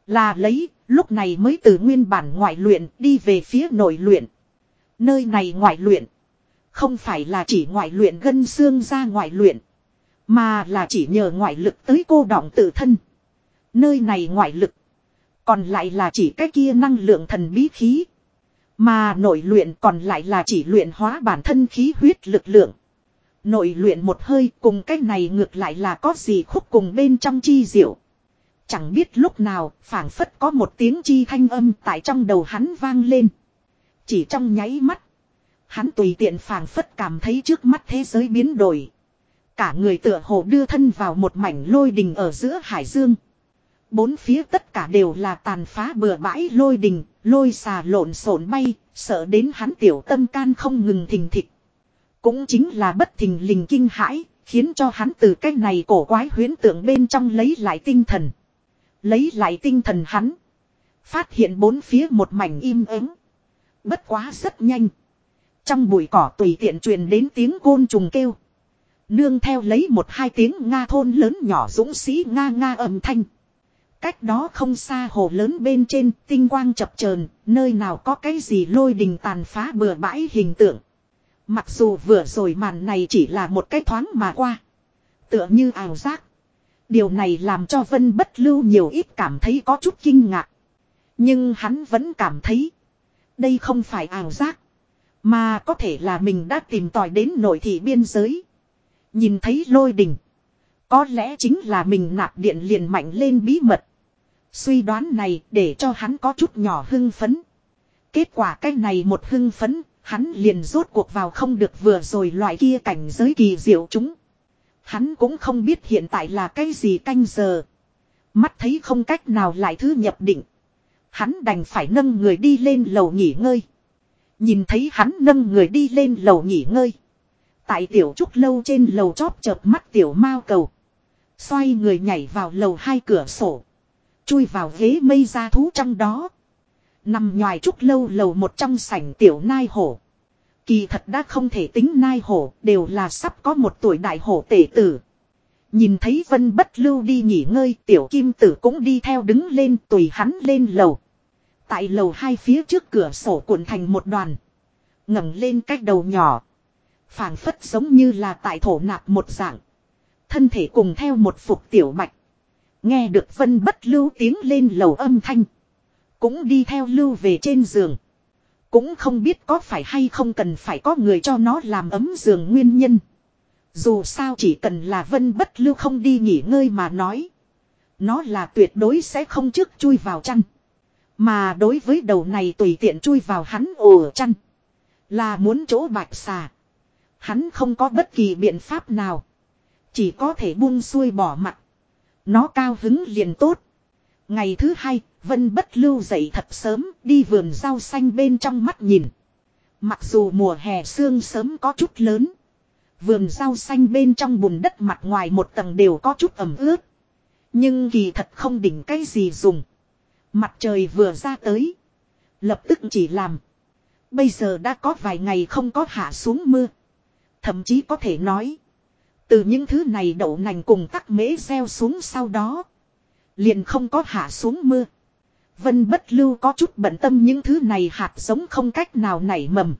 Là lấy, lúc này mới từ nguyên bản ngoại luyện đi về phía nội luyện. Nơi này ngoại luyện. Không phải là chỉ ngoại luyện gân xương ra ngoại luyện. Mà là chỉ nhờ ngoại lực tới cô đọng tự thân. Nơi này ngoại lực. Còn lại là chỉ cái kia năng lượng thần bí khí. Mà nội luyện còn lại là chỉ luyện hóa bản thân khí huyết lực lượng. Nội luyện một hơi cùng cái này ngược lại là có gì khúc cùng bên trong chi diệu. Chẳng biết lúc nào phảng phất có một tiếng chi thanh âm tại trong đầu hắn vang lên. Chỉ trong nháy mắt. Hắn tùy tiện phảng phất cảm thấy trước mắt thế giới biến đổi. Cả người tựa hồ đưa thân vào một mảnh lôi đình ở giữa hải dương. Bốn phía tất cả đều là tàn phá bừa bãi lôi đình, lôi xà lộn xộn bay, sợ đến hắn tiểu tâm can không ngừng thình thịch. Cũng chính là bất thình lình kinh hãi, khiến cho hắn từ cái này cổ quái huyến tượng bên trong lấy lại tinh thần. Lấy lại tinh thần hắn. Phát hiện bốn phía một mảnh im ắng. Bất quá rất nhanh. Trong bụi cỏ tùy tiện truyền đến tiếng côn trùng kêu. Nương theo lấy một hai tiếng Nga thôn lớn nhỏ dũng sĩ Nga Nga âm thanh. Cách đó không xa hồ lớn bên trên, tinh quang chập chờn, nơi nào có cái gì lôi đình tàn phá bừa bãi hình tượng. Mặc dù vừa rồi màn này chỉ là một cái thoáng mà qua. Tựa như ảo giác. Điều này làm cho Vân bất lưu nhiều ít cảm thấy có chút kinh ngạc. Nhưng hắn vẫn cảm thấy. Đây không phải ảo giác. Mà có thể là mình đã tìm tòi đến nội thị biên giới. Nhìn thấy lôi đình. Có lẽ chính là mình nạp điện liền mạnh lên bí mật. Suy đoán này để cho hắn có chút nhỏ hưng phấn. Kết quả cái này một hưng phấn, hắn liền rốt cuộc vào không được vừa rồi loại kia cảnh giới kỳ diệu chúng. Hắn cũng không biết hiện tại là cái gì canh giờ. Mắt thấy không cách nào lại thứ nhập định. Hắn đành phải nâng người đi lên lầu nghỉ ngơi. Nhìn thấy hắn nâng người đi lên lầu nghỉ ngơi. Tại tiểu trúc lâu trên lầu chóp chợp mắt tiểu mao cầu. Xoay người nhảy vào lầu hai cửa sổ. Chui vào ghế mây ra thú trong đó. Nằm ngoài trúc lâu lầu một trong sảnh tiểu nai hổ. Kỳ thật đã không thể tính nai hổ, đều là sắp có một tuổi đại hổ tể tử. Nhìn thấy vân bất lưu đi nghỉ ngơi, tiểu kim tử cũng đi theo đứng lên tùy hắn lên lầu. Tại lầu hai phía trước cửa sổ cuộn thành một đoàn. ngẩng lên cách đầu nhỏ. phảng phất giống như là tại thổ nạp một dạng. Thân thể cùng theo một phục tiểu mạch Nghe được vân bất lưu tiếng lên lầu âm thanh. Cũng đi theo lưu về trên giường. Cũng không biết có phải hay không cần phải có người cho nó làm ấm giường nguyên nhân. Dù sao chỉ cần là vân bất lưu không đi nghỉ ngơi mà nói. Nó là tuyệt đối sẽ không trước chui vào chăn. Mà đối với đầu này tùy tiện chui vào hắn ổ chăn. Là muốn chỗ bạch xà. Hắn không có bất kỳ biện pháp nào. Chỉ có thể buông xuôi bỏ mặt. Nó cao hứng liền tốt. Ngày thứ hai, Vân bất lưu dậy thật sớm, đi vườn rau xanh bên trong mắt nhìn. Mặc dù mùa hè sương sớm có chút lớn. Vườn rau xanh bên trong bùn đất mặt ngoài một tầng đều có chút ẩm ướt. Nhưng kỳ thật không đỉnh cái gì dùng. Mặt trời vừa ra tới. Lập tức chỉ làm. Bây giờ đã có vài ngày không có hạ xuống mưa. Thậm chí có thể nói. Từ những thứ này đậu nành cùng tắc mễ gieo xuống sau đó. Liền không có hạ xuống mưa. Vân bất lưu có chút bận tâm những thứ này hạt giống không cách nào nảy mầm.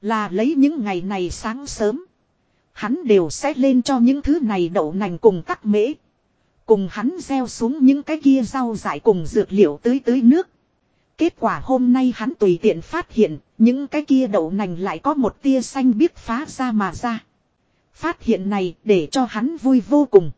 Là lấy những ngày này sáng sớm. Hắn đều sẽ lên cho những thứ này đậu nành cùng tắc mễ. Cùng hắn gieo xuống những cái kia rau dại cùng dược liệu tưới tưới nước. Kết quả hôm nay hắn tùy tiện phát hiện, những cái kia đậu nành lại có một tia xanh biếc phá ra mà ra. Phát hiện này để cho hắn vui vô cùng.